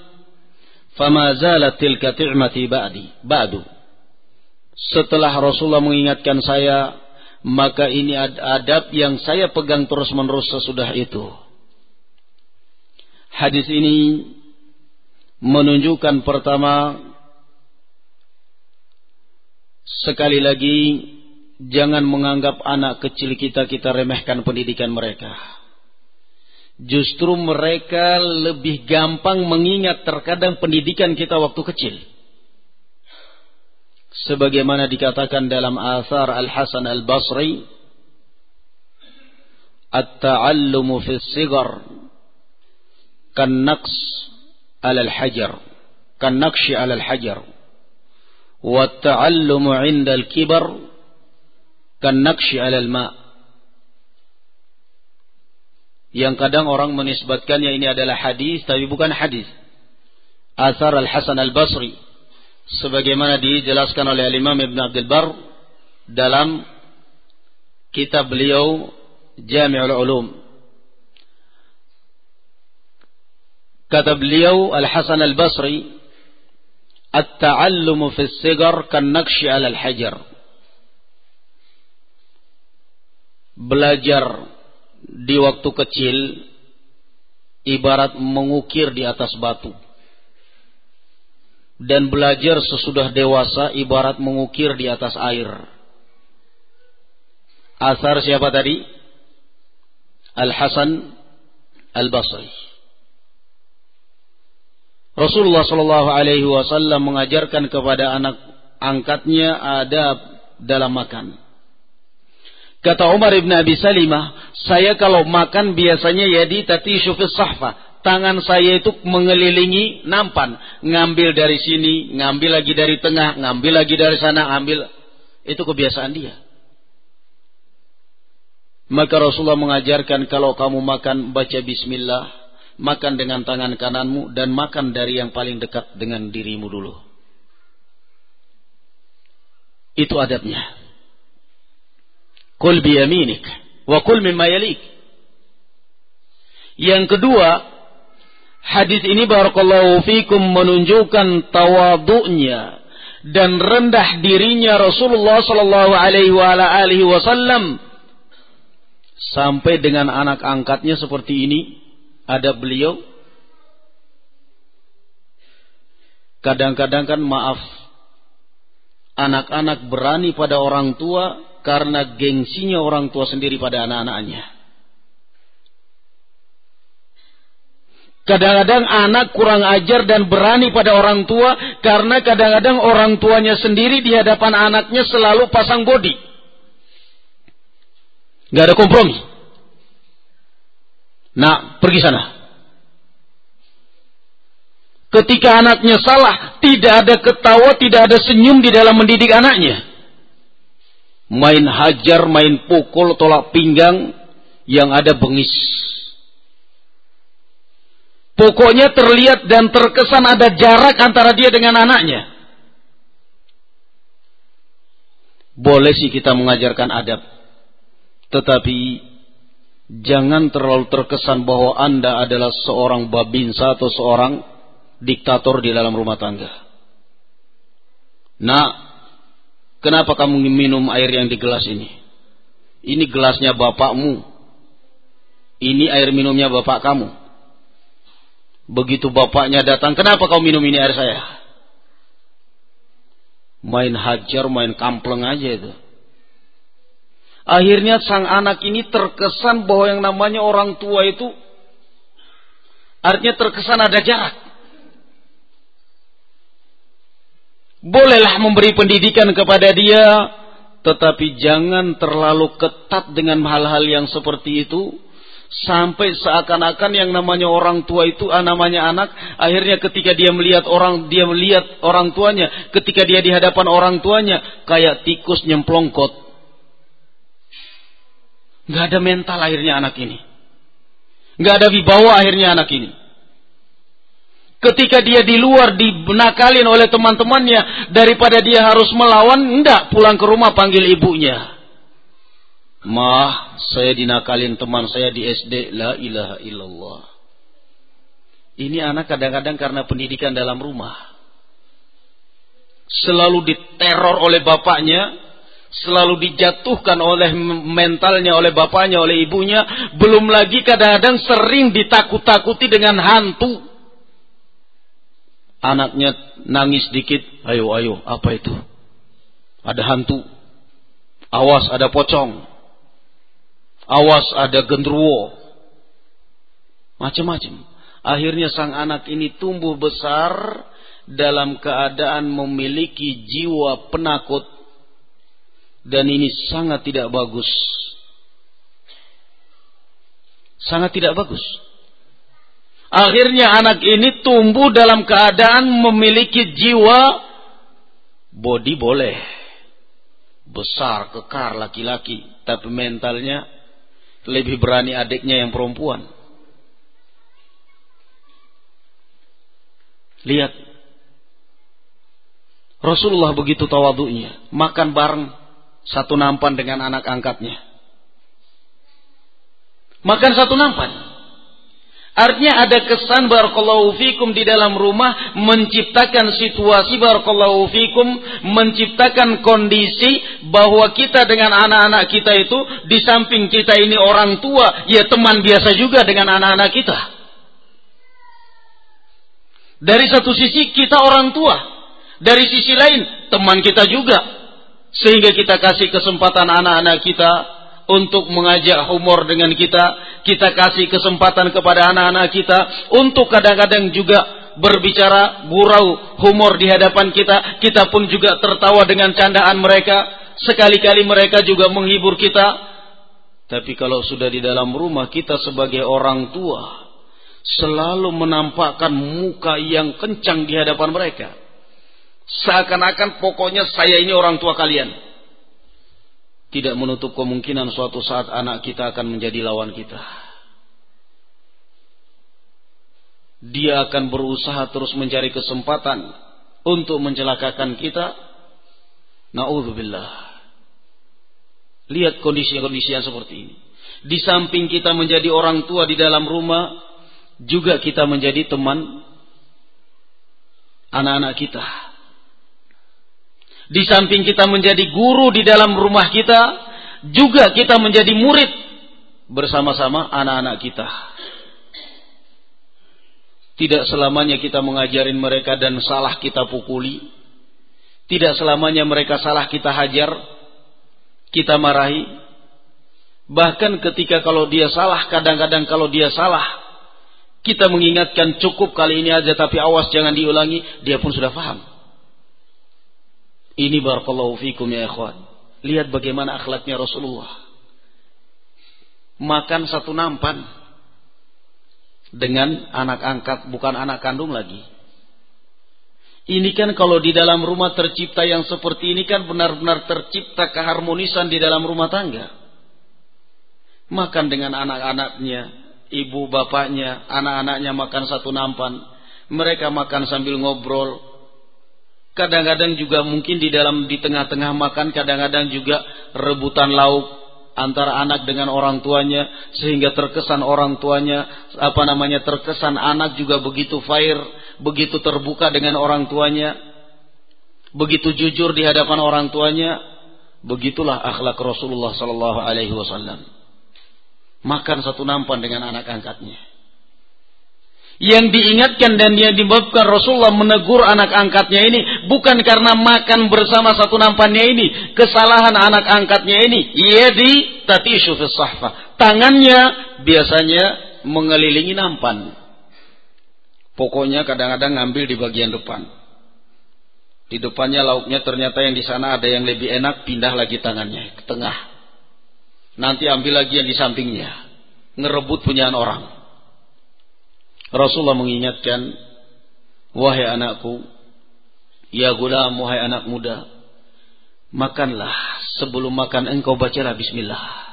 "Fama zalat tilka ti'mati ba'di, ba'du." Setelah Rasulullah mengingatkan saya, maka ini adab yang saya pegang terus-menerus sesudah itu. Hadis ini menunjukkan pertama sekali lagi jangan menganggap anak kecil kita kita remehkan pendidikan mereka. Justru mereka lebih gampang mengingat terkadang pendidikan kita waktu kecil. Sebagaimana dikatakan dalam asar Al-Hasan Al-Basri, At-ta'allumu fi sigar kan naqs ala al-hajar kan naqshi ala al-hajar wa at-ta'allumu 'inda al-kibar kan naqshi ala al-ma' yang kadang orang menisbatkannya ini adalah hadis tapi bukan hadis. Asar Al-Hasan Al-Basri sebagaimana dijelaskan oleh Imam Ibn Abdul Bar dalam kitab beliau Jami'ul Ulum. Kata beliau Al-Hasan Al-Basri, "At-ta'allumu fi as-sigar kan-naqshi 'ala al-hajar." Belajar di waktu kecil ibarat mengukir di atas batu. Dan belajar sesudah dewasa ibarat mengukir di atas air. Asar siapa tadi? Al-Hasan Al-Basri. Rasulullah Shallallahu Alaihi Wasallam mengajarkan kepada anak angkatnya adab dalam makan. Kata Umar ibn Abi Salimah, saya kalau makan biasanya yadi tati syufis sahfa. Tangan saya itu mengelilingi nampan. Ngambil dari sini, ngambil lagi dari tengah, ngambil lagi dari sana, ambil. Itu kebiasaan dia. Maka Rasulullah mengajarkan kalau kamu makan baca bismillah. Makan dengan tangan kananmu dan makan dari yang paling dekat dengan dirimu dulu. Itu adabnya. Kul biyaminik. Wa kul mimma yalik. Yang kedua, hadis ini barakallahu fikum menunjukkan tawaduknya dan rendah dirinya Rasulullah sallallahu alaihi wasallam Sampai dengan anak angkatnya seperti ini. Ada beliau. Kadang-kadang kan maaf. Anak-anak berani pada orang tua karena gengsinya orang tua sendiri pada anak-anaknya. Kadang-kadang anak kurang ajar dan berani pada orang tua karena kadang-kadang orang tuanya sendiri di hadapan anaknya selalu pasang body. Gak ada kompromi. Nah, pergi sana. Ketika anaknya salah, tidak ada ketawa, tidak ada senyum di dalam mendidik anaknya. Main hajar, main pukul, tolak pinggang, yang ada bengis. Pokoknya terlihat dan terkesan ada jarak antara dia dengan anaknya. Boleh sih kita mengajarkan adab. Tetapi jangan terlalu terkesan bahwa Anda adalah seorang babinsa atau seorang diktator di dalam rumah tangga. Nah, kenapa kamu minum air yang di gelas ini? Ini gelasnya bapakmu. Ini air minumnya bapak kamu. Begitu bapaknya datang, kenapa kau minum ini air saya? Main hajar, main kampleng aja itu. Akhirnya sang anak ini terkesan bahwa yang namanya orang tua itu artinya terkesan ada jarak. Bolehlah memberi pendidikan kepada dia, tetapi jangan terlalu ketat dengan hal-hal yang seperti itu. Sampai seakan-akan yang namanya orang tua itu ah, namanya anak akhirnya ketika dia melihat orang dia melihat orang tuanya ketika dia di hadapan orang tuanya kayak tikus nyemplongkot. Nggak ada mental akhirnya anak ini. Nggak ada wibawa akhirnya anak ini ketika dia di luar dibenakalin oleh teman-temannya daripada dia harus melawan enggak pulang ke rumah panggil ibunya Mah, saya dinakalin teman saya di SD. La ilaha illallah. Ini anak kadang-kadang karena pendidikan dalam rumah. Selalu diteror oleh bapaknya. Selalu dijatuhkan oleh mentalnya, oleh bapaknya, oleh ibunya. Belum lagi kadang-kadang sering ditakut-takuti dengan hantu. Anaknya nangis dikit. Ayo, ayo, apa itu? Ada hantu. Awas, ada pocong Awas ada gendruwo. Macam-macam. Akhirnya sang anak ini tumbuh besar dalam keadaan memiliki jiwa penakut. Dan ini sangat tidak bagus. Sangat tidak bagus. Akhirnya anak ini tumbuh dalam keadaan memiliki jiwa body boleh. Besar, kekar, laki-laki. Tapi mentalnya lebih berani adiknya yang perempuan. Lihat. Rasulullah begitu tawadunya. Makan bareng satu nampan dengan anak angkatnya. Makan satu nampan. Artinya ada kesan barakallahu fikum di dalam rumah menciptakan situasi barakallahu fikum menciptakan kondisi bahwa kita dengan anak-anak kita itu di samping kita ini orang tua ya teman biasa juga dengan anak-anak kita. Dari satu sisi kita orang tua, dari sisi lain teman kita juga. Sehingga kita kasih kesempatan anak-anak kita untuk mengajak humor dengan kita, kita kasih kesempatan kepada anak-anak kita untuk kadang-kadang juga berbicara gurau humor di hadapan kita, kita pun juga tertawa dengan candaan mereka, sekali-kali mereka juga menghibur kita. Tapi kalau sudah di dalam rumah kita sebagai orang tua selalu menampakkan muka yang kencang di hadapan mereka. Seakan-akan pokoknya saya ini orang tua kalian tidak menutup kemungkinan suatu saat anak kita akan menjadi lawan kita. Dia akan berusaha terus mencari kesempatan untuk mencelakakan kita. Nauzubillah. Lihat kondisi-kondisi yang seperti ini. Di samping kita menjadi orang tua di dalam rumah, juga kita menjadi teman anak-anak kita. Di samping kita menjadi guru di dalam rumah kita, juga kita menjadi murid bersama-sama anak-anak kita. Tidak selamanya kita mengajarin mereka dan salah kita pukuli. Tidak selamanya mereka salah kita hajar, kita marahi. Bahkan ketika kalau dia salah, kadang-kadang kalau dia salah, kita mengingatkan cukup kali ini aja tapi awas jangan diulangi, dia pun sudah paham. Ini barakallahu fikum ya ikhwan. Lihat bagaimana akhlaknya Rasulullah makan satu nampan dengan anak angkat bukan anak kandung lagi. Ini kan kalau di dalam rumah tercipta yang seperti ini kan benar-benar tercipta keharmonisan di dalam rumah tangga. Makan dengan anak-anaknya, ibu bapaknya, anak-anaknya makan satu nampan. Mereka makan sambil ngobrol. Kadang-kadang juga mungkin di dalam di tengah-tengah makan kadang-kadang juga rebutan lauk antara anak dengan orang tuanya sehingga terkesan orang tuanya apa namanya terkesan anak juga begitu fair, begitu terbuka dengan orang tuanya, begitu jujur di hadapan orang tuanya, begitulah akhlak Rasulullah sallallahu alaihi wasallam. Makan satu nampan dengan anak angkatnya yang diingatkan dan yang dibabkan Rasulullah menegur anak angkatnya ini bukan karena makan bersama satu nampannya ini kesalahan anak angkatnya ini. Yadi fi sahfa. Tangannya biasanya mengelilingi nampan. Pokoknya kadang-kadang ngambil di bagian depan. Di depannya lauknya ternyata yang di sana ada yang lebih enak pindah lagi tangannya ke tengah. Nanti ambil lagi yang di sampingnya. Ngerebut punyaan orang Rasulullah mengingatkan, wahai anakku, ya gulam, wahai anak muda, makanlah sebelum makan engkau bacalah bismillah.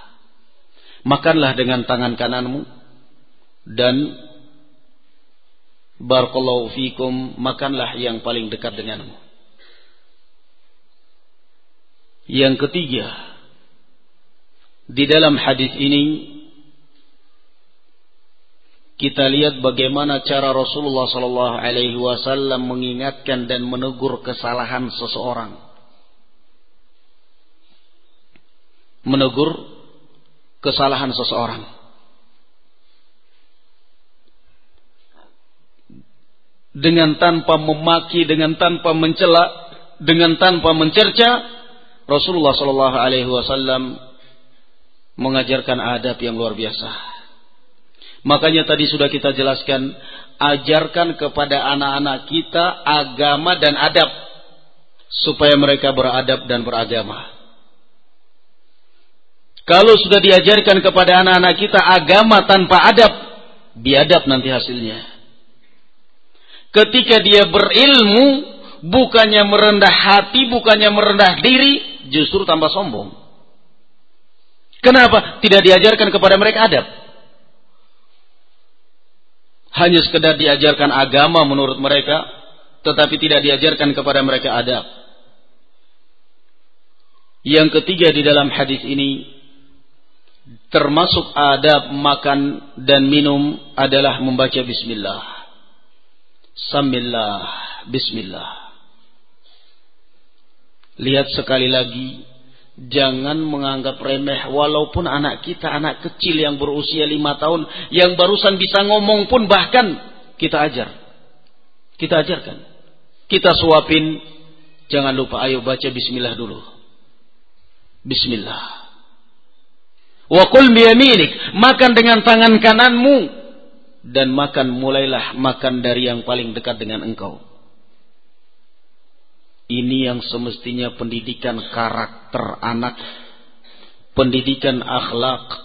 Makanlah dengan tangan kananmu dan barakallahu fikum, makanlah yang paling dekat denganmu. Yang ketiga, di dalam hadis ini kita lihat bagaimana cara Rasulullah Sallallahu Alaihi Wasallam mengingatkan dan menegur kesalahan seseorang. Menegur kesalahan seseorang. Dengan tanpa memaki, dengan tanpa mencela, dengan tanpa mencerca, Rasulullah Sallallahu Alaihi Wasallam mengajarkan adab yang luar biasa. Makanya tadi sudah kita jelaskan, ajarkan kepada anak-anak kita agama dan adab supaya mereka beradab dan beragama. Kalau sudah diajarkan kepada anak-anak kita agama tanpa adab, biadab nanti hasilnya. Ketika dia berilmu, bukannya merendah hati, bukannya merendah diri, justru tambah sombong. Kenapa? Tidak diajarkan kepada mereka adab hanya sekedar diajarkan agama menurut mereka, tetapi tidak diajarkan kepada mereka adab. Yang ketiga di dalam hadis ini, termasuk adab makan dan minum adalah membaca bismillah. Samillah, bismillah. Lihat sekali lagi Jangan menganggap remeh walaupun anak kita anak kecil yang berusia lima tahun yang barusan bisa ngomong pun bahkan kita ajar. Kita ajarkan. Kita suapin. Jangan lupa ayo baca bismillah dulu. Bismillah. Wa kul biyaminik. Makan dengan tangan kananmu. Dan makan mulailah makan dari yang paling dekat dengan engkau. Ini yang semestinya pendidikan karakter anak, pendidikan akhlak,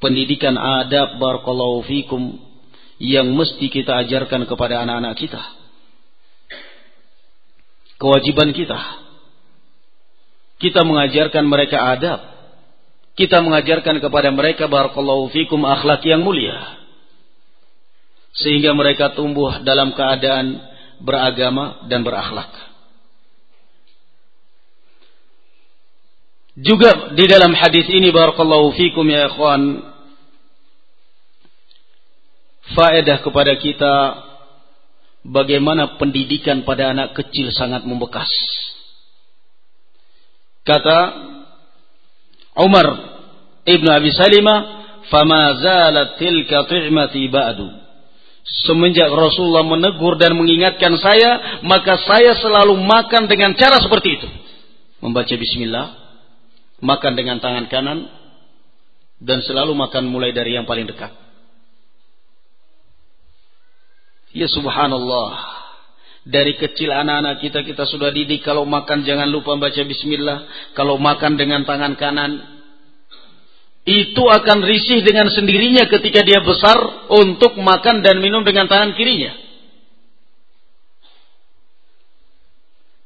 pendidikan adab barakallahu fikum yang mesti kita ajarkan kepada anak-anak kita. Kewajiban kita. Kita mengajarkan mereka adab. Kita mengajarkan kepada mereka barakallahu fikum akhlak yang mulia. Sehingga mereka tumbuh dalam keadaan beragama dan berakhlak. Juga di dalam hadis ini barakallahu fikum ya ikhwan faedah kepada kita bagaimana pendidikan pada anak kecil sangat membekas. Kata Umar Ibn Abi Salimah, fama zalat tilka ti'mati ba'du. Semenjak Rasulullah menegur dan mengingatkan saya maka saya selalu makan dengan cara seperti itu. Membaca bismillah makan dengan tangan kanan dan selalu makan mulai dari yang paling dekat ya subhanallah dari kecil anak-anak kita kita sudah didik kalau makan jangan lupa baca bismillah. Kalau makan dengan tangan kanan. Itu akan risih dengan sendirinya ketika dia besar untuk makan dan minum dengan tangan kirinya.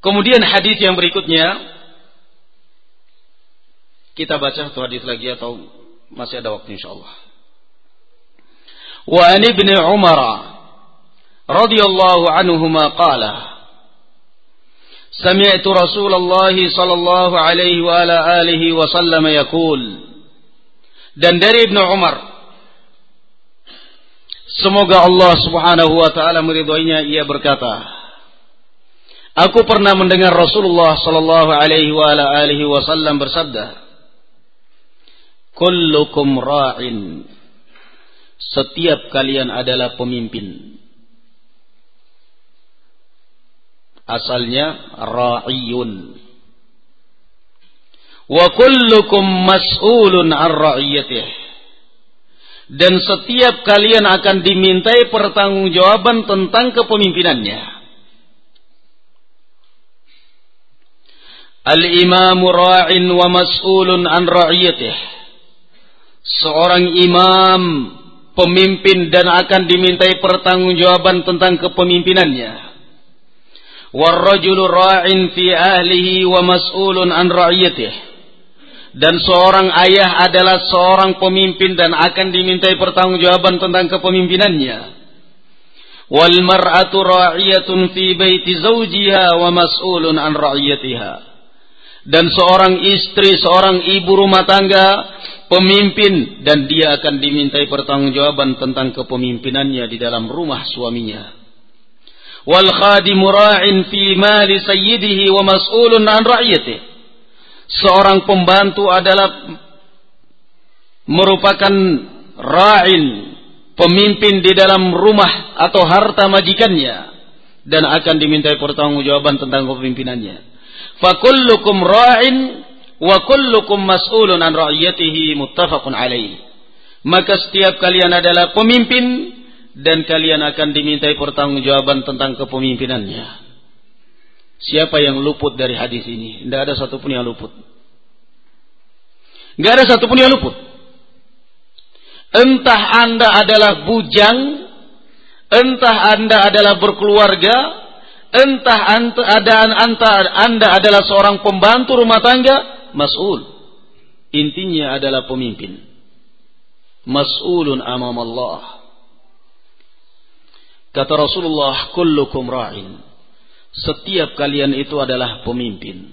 Kemudian hadis yang berikutnya kita baca satu hadis lagi atau masih ada waktu insyaallah. Wa an ibn Umar رضي الله عنهما قال سمعت رسول الله صلى الله عليه وعلى آله وسلم يقول dan dari Ibnu Umar semoga Allah Subhanahu wa taala meridhoinya ia berkata Aku pernah mendengar Rasulullah sallallahu alaihi wa ala alihi wasallam bersabda Kullukum ra'in. Setiap kalian adalah pemimpin. Asalnya ra'iyun. Wa kullukum mas'ulun ar ra'iyatih. Dan setiap kalian akan dimintai pertanggungjawaban tentang kepemimpinannya. Al-imamu ra'in wa mas'ulun an ra'iyatih seorang imam pemimpin dan akan dimintai pertanggungjawaban tentang kepemimpinannya. Warrajulu ra'in fi ahlihi wa mas'ulun an ra'iyatih. Dan seorang ayah adalah seorang pemimpin dan akan dimintai pertanggungjawaban tentang kepemimpinannya. Wal mar'atu ra'iyatun fi baiti zawjiha wa mas'ulun an ra'iyatiha. Dan seorang istri seorang ibu rumah tangga pemimpin dan dia akan dimintai pertanggungjawaban tentang kepemimpinannya di dalam rumah suaminya. Wal khadimu ra'in fi mali sayyidihi wa mas'ulun an ra'iyatihi. Seorang pembantu adalah merupakan ra'in pemimpin di dalam rumah atau harta majikannya dan akan dimintai pertanggungjawaban tentang kepemimpinannya. Fakullukum ra'in wa kullukum mas'ulun an ra'iyatihi muttafaqun alaih maka setiap kalian adalah pemimpin dan kalian akan dimintai pertanggungjawaban tentang kepemimpinannya. Siapa yang luput dari hadis ini? Tidak ada satupun yang luput. Tidak ada satupun yang luput. Entah anda adalah bujang, entah anda adalah berkeluarga, entah anda, anda adalah seorang pembantu rumah tangga, mas'ul. Intinya adalah pemimpin. Mas'ulun amam Allah. Kata Rasulullah, kullukum ra'in. Setiap kalian itu adalah pemimpin.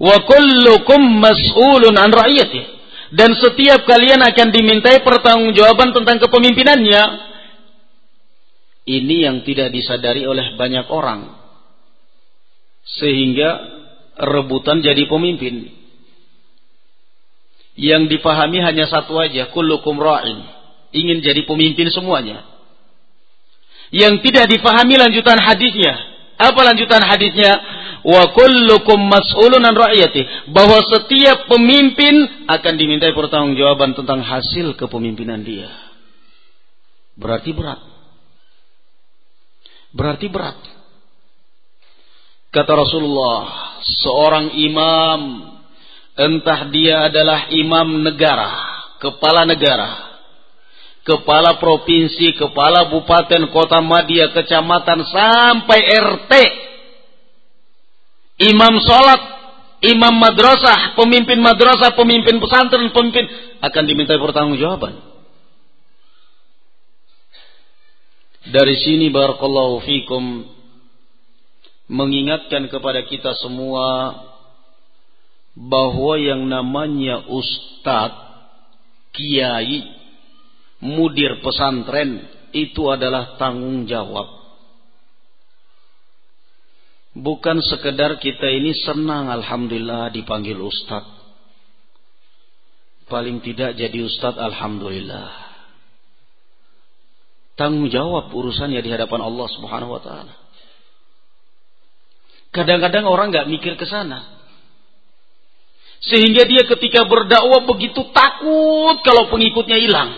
Wa kullukum mas'ulun an ra'iyatih. Dan setiap kalian akan dimintai pertanggungjawaban tentang kepemimpinannya. Ini yang tidak disadari oleh banyak orang. Sehingga rebutan jadi pemimpin yang dipahami hanya satu aja, kullukum ra'in. Ingin jadi pemimpin semuanya. Yang tidak dipahami lanjutan hadisnya. Apa lanjutan hadisnya? Wa kullukum mas'ulun an ra'iyati. Bahwa setiap pemimpin akan dimintai pertanggungjawaban tentang hasil kepemimpinan dia. Berarti berat. Berarti berat. Kata Rasulullah, seorang imam entah dia adalah imam negara, kepala negara, kepala provinsi, kepala bupaten, kota madia, kecamatan, sampai RT, imam sholat, imam madrasah, pemimpin madrasah, pemimpin pesantren, pemimpin akan diminta pertanggungjawaban. Dari sini barakallahu fikum mengingatkan kepada kita semua bahwa yang namanya ustadz, kiai, mudir pesantren itu adalah tanggung jawab. Bukan sekedar kita ini senang alhamdulillah dipanggil ustaz. Paling tidak jadi ustaz alhamdulillah. Tanggung jawab urusannya di hadapan Allah Subhanahu wa taala. Kadang-kadang orang nggak mikir ke sana. Sehingga dia ketika berdakwah begitu takut kalau pengikutnya hilang.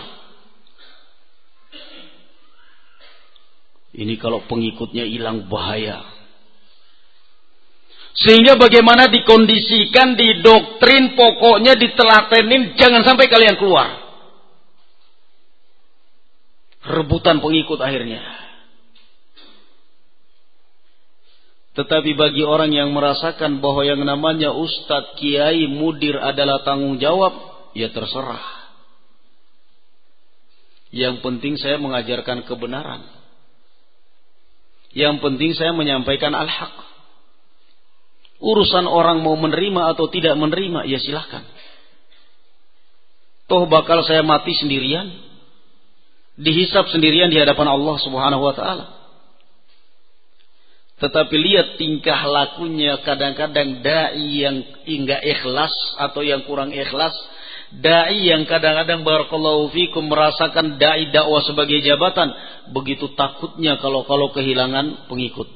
Ini kalau pengikutnya hilang bahaya. Sehingga bagaimana dikondisikan, didoktrin, pokoknya ditelatenin, jangan sampai kalian keluar. Rebutan pengikut akhirnya. Tetapi bagi orang yang merasakan bahwa yang namanya ustadz, kiai, mudir adalah tanggung jawab, ya terserah. Yang penting saya mengajarkan kebenaran. Yang penting saya menyampaikan al-haq. Urusan orang mau menerima atau tidak menerima, ya silahkan. Toh bakal saya mati sendirian. Dihisap sendirian di hadapan Allah subhanahu wa ta'ala. Tetapi lihat tingkah lakunya kadang-kadang dai yang enggak ikhlas atau yang kurang ikhlas. Dai yang kadang-kadang barakallahu fikum merasakan dai dakwah sebagai jabatan. Begitu takutnya kalau-kalau kehilangan pengikut.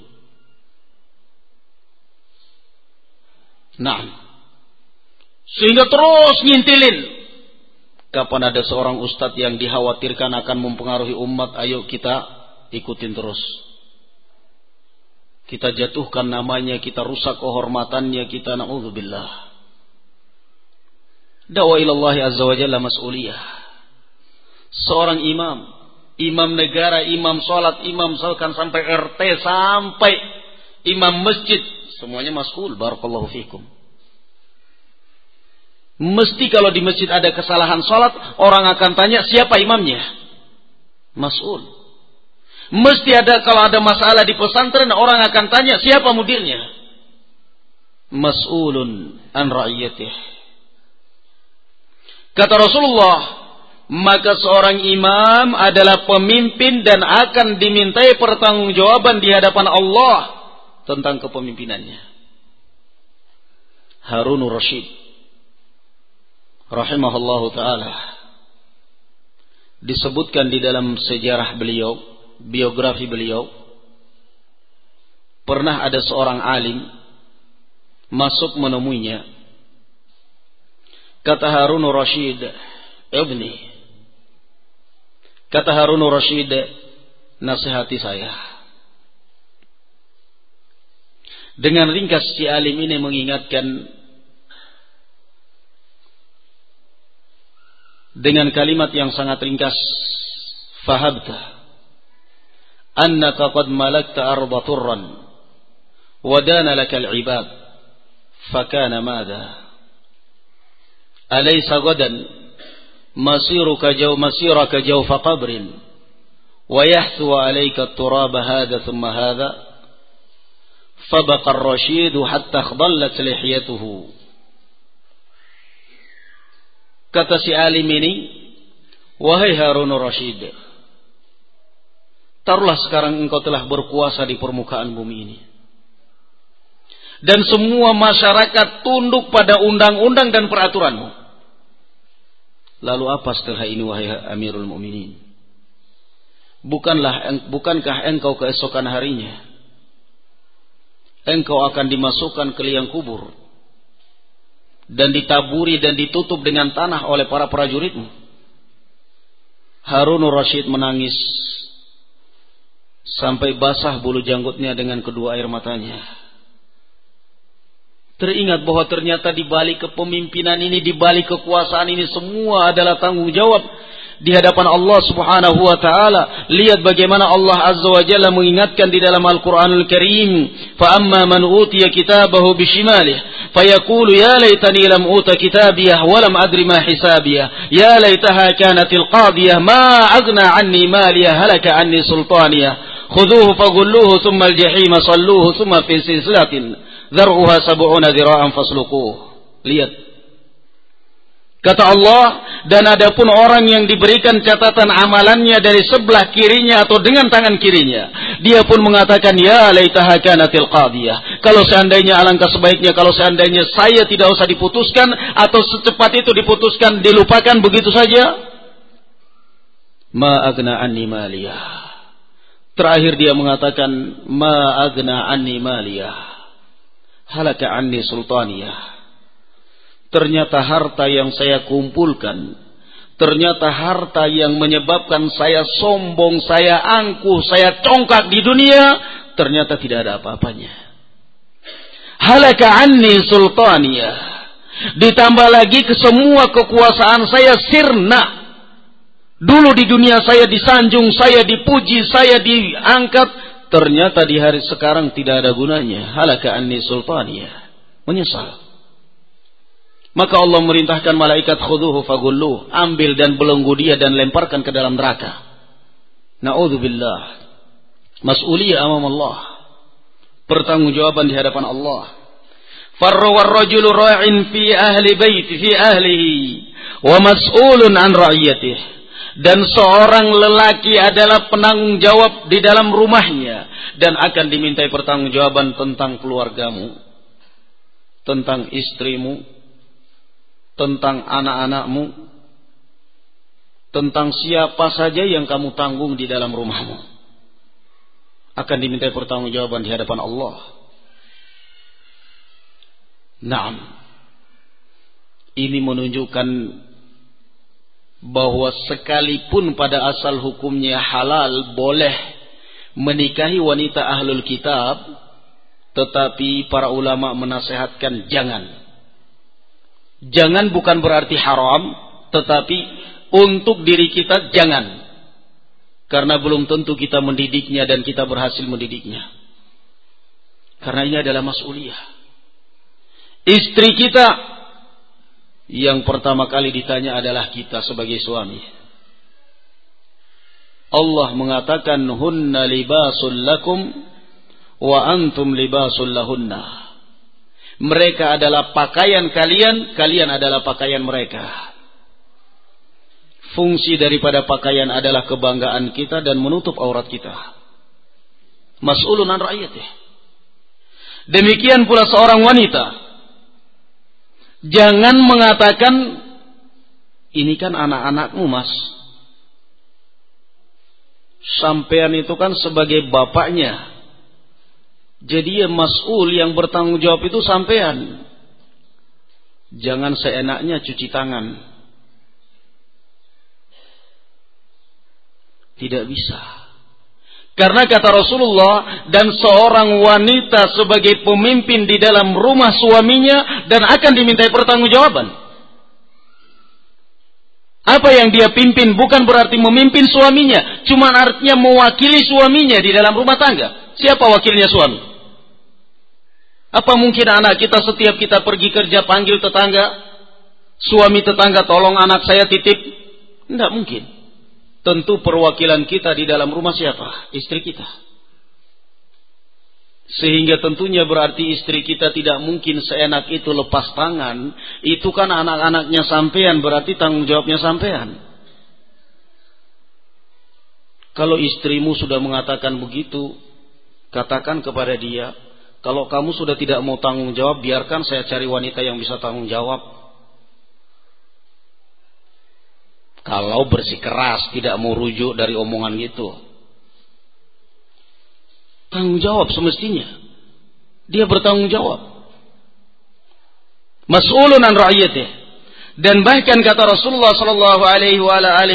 Nah. Sehingga terus ngintilin. Kapan ada seorang ustadz yang dikhawatirkan akan mempengaruhi umat, ayo kita ikutin terus kita jatuhkan namanya, kita rusak kehormatannya, kita na'udzubillah. Dawa ilallah azza wa jalla mas'uliyah. Seorang imam, imam negara, imam sholat, imam salkan sampai RT, sampai imam masjid, semuanya mas'ul. Barakallahu fikum. Mesti kalau di masjid ada kesalahan sholat, orang akan tanya siapa imamnya. Mas'ul. Mesti ada kalau ada masalah di pesantren orang akan tanya siapa mudirnya. Mas'ulun an ra'iyatih. Kata Rasulullah, maka seorang imam adalah pemimpin dan akan dimintai pertanggungjawaban di hadapan Allah tentang kepemimpinannya. Harun Rashid rahimahullahu taala. Disebutkan di dalam sejarah beliau biografi beliau pernah ada seorang alim masuk menemuinya. Kata Harun Rashid ibni kata Harun Rashid nasihati saya. Dengan ringkas si alim ini mengingatkan dengan kalimat yang sangat ringkas fahabta annaka qad malakta arda turran wa dana lakal ibad fakana madha alaysa gadan masiruka jaw masiraka jawfa qabrin wa yahthu alayka at-turab hadha thumma hadha fabaqa ar-rashid hatta khadallat لحيته kata si alim ini wahai Harun Rashid Taruhlah sekarang engkau telah berkuasa di permukaan bumi ini. Dan semua masyarakat tunduk pada undang-undang dan peraturanmu. Lalu apa setelah ini wahai Amirul Mukminin? Bukanlah bukankah engkau keesokan harinya engkau akan dimasukkan ke liang kubur dan ditaburi dan ditutup dengan tanah oleh para prajuritmu. Harun Rashid menangis sampai basah bulu janggutnya dengan kedua air matanya. Teringat bahwa ternyata di balik kepemimpinan ini, di balik kekuasaan ini semua adalah tanggung jawab di hadapan Allah Subhanahu wa taala. Lihat bagaimana Allah Azza wa Jalla mengingatkan di dalam Al-Qur'anul Karim, "Fa amma man utiya kitabahu bishimalihi fayaqulu ya laitani lam uta kitabiyah wa lam adri ma hisabiyah ya laitaha kanatil qadiyah ma aghna anni maliyah halaka anni sultaniyah." خذوه فغلوه ثم الجحيم صلوه ثم في سلسلة ذرعها سبعون ذراعا فاسلقوه lihat kata Allah dan adapun orang yang diberikan catatan amalannya dari sebelah kirinya atau dengan tangan kirinya Dia pun mengatakan, Ya laitaha kanatil qadiyah. Kalau seandainya alangkah sebaiknya, kalau seandainya saya tidak usah diputuskan, atau secepat itu diputuskan, dilupakan begitu saja. Ma agna anni maliyah. Terakhir dia mengatakan, Ma agna anni maliyah. Halaka anni sultaniyah. Ternyata harta yang saya kumpulkan, ternyata harta yang menyebabkan saya sombong, saya angkuh, saya congkak di dunia, ternyata tidak ada apa-apanya. Halaka anni. Ditambah lagi ke semua kekuasaan saya sirna. Dulu di dunia saya disanjung, saya dipuji, saya diangkat. Ternyata di hari sekarang tidak ada gunanya. Halaka anni. Menyesal. Maka Allah merintahkan malaikat khuduhu fagullu. Ambil dan belenggu dia dan lemparkan ke dalam neraka. Na'udzubillah. Mas'uliyah amam Allah. Pertanggungjawaban di hadapan Allah. Farra rajulu ra'in fi ahli baiti fi ahlihi wa mas'ulun an ra'iyatih. Dan seorang lelaki adalah penanggung jawab di dalam rumahnya dan akan dimintai pertanggungjawaban tentang keluargamu, tentang istrimu, tentang anak-anakmu, tentang siapa saja yang kamu tanggung di dalam rumahmu. Akan diminta pertanggungjawaban di hadapan Allah. Naam. Ini menunjukkan bahwa sekalipun pada asal hukumnya halal boleh menikahi wanita ahlul kitab, tetapi para ulama menasehatkan jangan Jangan bukan berarti haram, tetapi untuk diri kita jangan. Karena belum tentu kita mendidiknya dan kita berhasil mendidiknya. Karena ini adalah mas'uliyah. Istri kita yang pertama kali ditanya adalah kita sebagai suami. Allah mengatakan hunna libasul lakum wa antum libasul lahunna. Mereka adalah pakaian kalian, kalian adalah pakaian mereka. Fungsi daripada pakaian adalah kebanggaan kita dan menutup aurat kita. Mas'ulun an rakyatih. Demikian pula seorang wanita. Jangan mengatakan, ini kan anak-anakmu mas. Sampean itu kan sebagai bapaknya. Jadi ya mas'ul yang bertanggung jawab itu sampean. Jangan seenaknya cuci tangan. Tidak bisa. Karena kata Rasulullah dan seorang wanita sebagai pemimpin di dalam rumah suaminya dan akan dimintai pertanggungjawaban. Apa yang dia pimpin bukan berarti memimpin suaminya, cuma artinya mewakili suaminya di dalam rumah tangga. Siapa wakilnya suami? Apa mungkin anak kita setiap kita pergi kerja panggil tetangga, suami tetangga tolong anak saya titip? Tidak mungkin. Tentu perwakilan kita di dalam rumah siapa? Istri kita. Sehingga tentunya berarti istri kita tidak mungkin seenak itu lepas tangan. Itu kan anak-anaknya sampean, berarti tanggung jawabnya sampean. Kalau istrimu sudah mengatakan begitu, katakan kepada dia, kalau kamu sudah tidak mau tanggung jawab, biarkan saya cari wanita yang bisa tanggung jawab. Kalau bersikeras, tidak mau rujuk dari omongan gitu. Tanggung jawab semestinya. Dia bertanggung jawab. Mas'ulun an ra'iyatih. Dan bahkan kata Rasulullah sallallahu alaihi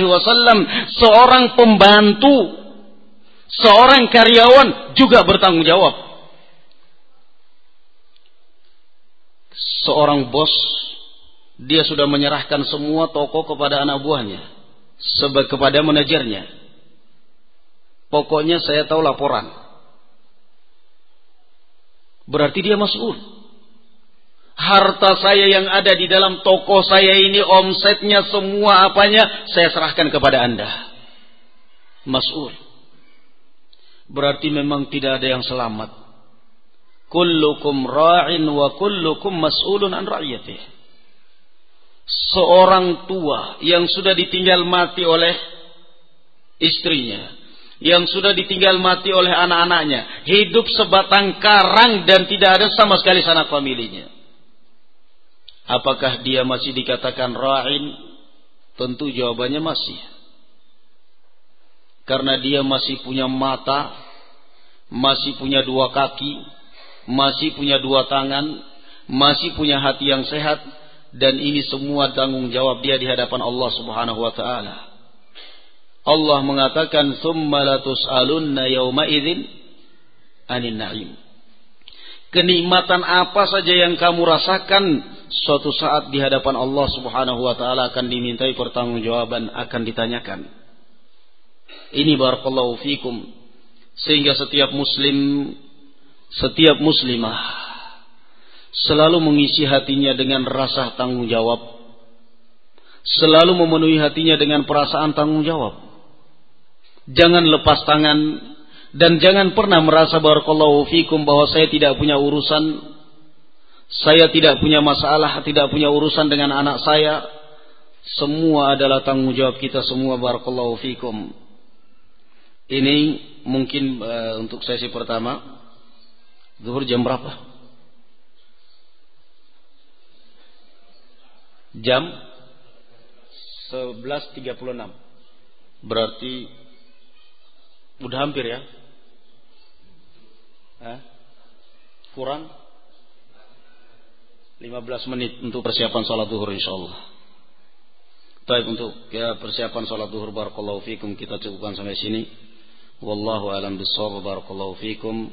wasallam, seorang pembantu, seorang karyawan juga bertanggung jawab. Seorang bos dia sudah menyerahkan semua toko kepada anak buahnya sebagai kepada manajernya. Pokoknya saya tahu laporan. Berarti dia masuk harta saya yang ada di dalam toko saya ini omsetnya semua apanya saya serahkan kepada anda. Mas'ul. Berarti memang tidak ada yang selamat kullukum ra'in wa kullukum mas'ulun an ra'iyatih. Seorang tua yang sudah ditinggal mati oleh istrinya, yang sudah ditinggal mati oleh anak-anaknya, hidup sebatang karang dan tidak ada sama sekali sanak familinya. Apakah dia masih dikatakan ra'in? Tentu jawabannya masih. Karena dia masih punya mata, masih punya dua kaki, masih punya dua tangan, masih punya hati yang sehat, dan ini semua tanggung jawab dia di hadapan Allah Subhanahu wa taala. Allah mengatakan summa latus'alunna yauma idzin anin na'im. Kenikmatan apa saja yang kamu rasakan suatu saat di hadapan Allah Subhanahu wa taala akan dimintai pertanggungjawaban, akan ditanyakan. Ini barakallahu fikum sehingga setiap muslim setiap muslimah selalu mengisi hatinya dengan rasa tanggung jawab, selalu memenuhi hatinya dengan perasaan tanggung jawab. Jangan lepas tangan dan jangan pernah merasa barakallahu fikum bahwa saya tidak punya urusan, saya tidak punya masalah, tidak punya urusan dengan anak saya. Semua adalah tanggung jawab kita semua barakallahu fikum. Ini mungkin uh, untuk sesi pertama. Zuhur jam berapa? jam? 11.36 berarti udah hampir ya? Eh? kurang? 15 menit untuk persiapan sholat duhur insyaallah. Baik untuk ya persiapan sholat duhur barakallahu fikum kita cukupkan sampai sini. Wallahu alam bissawab barakallahu fikum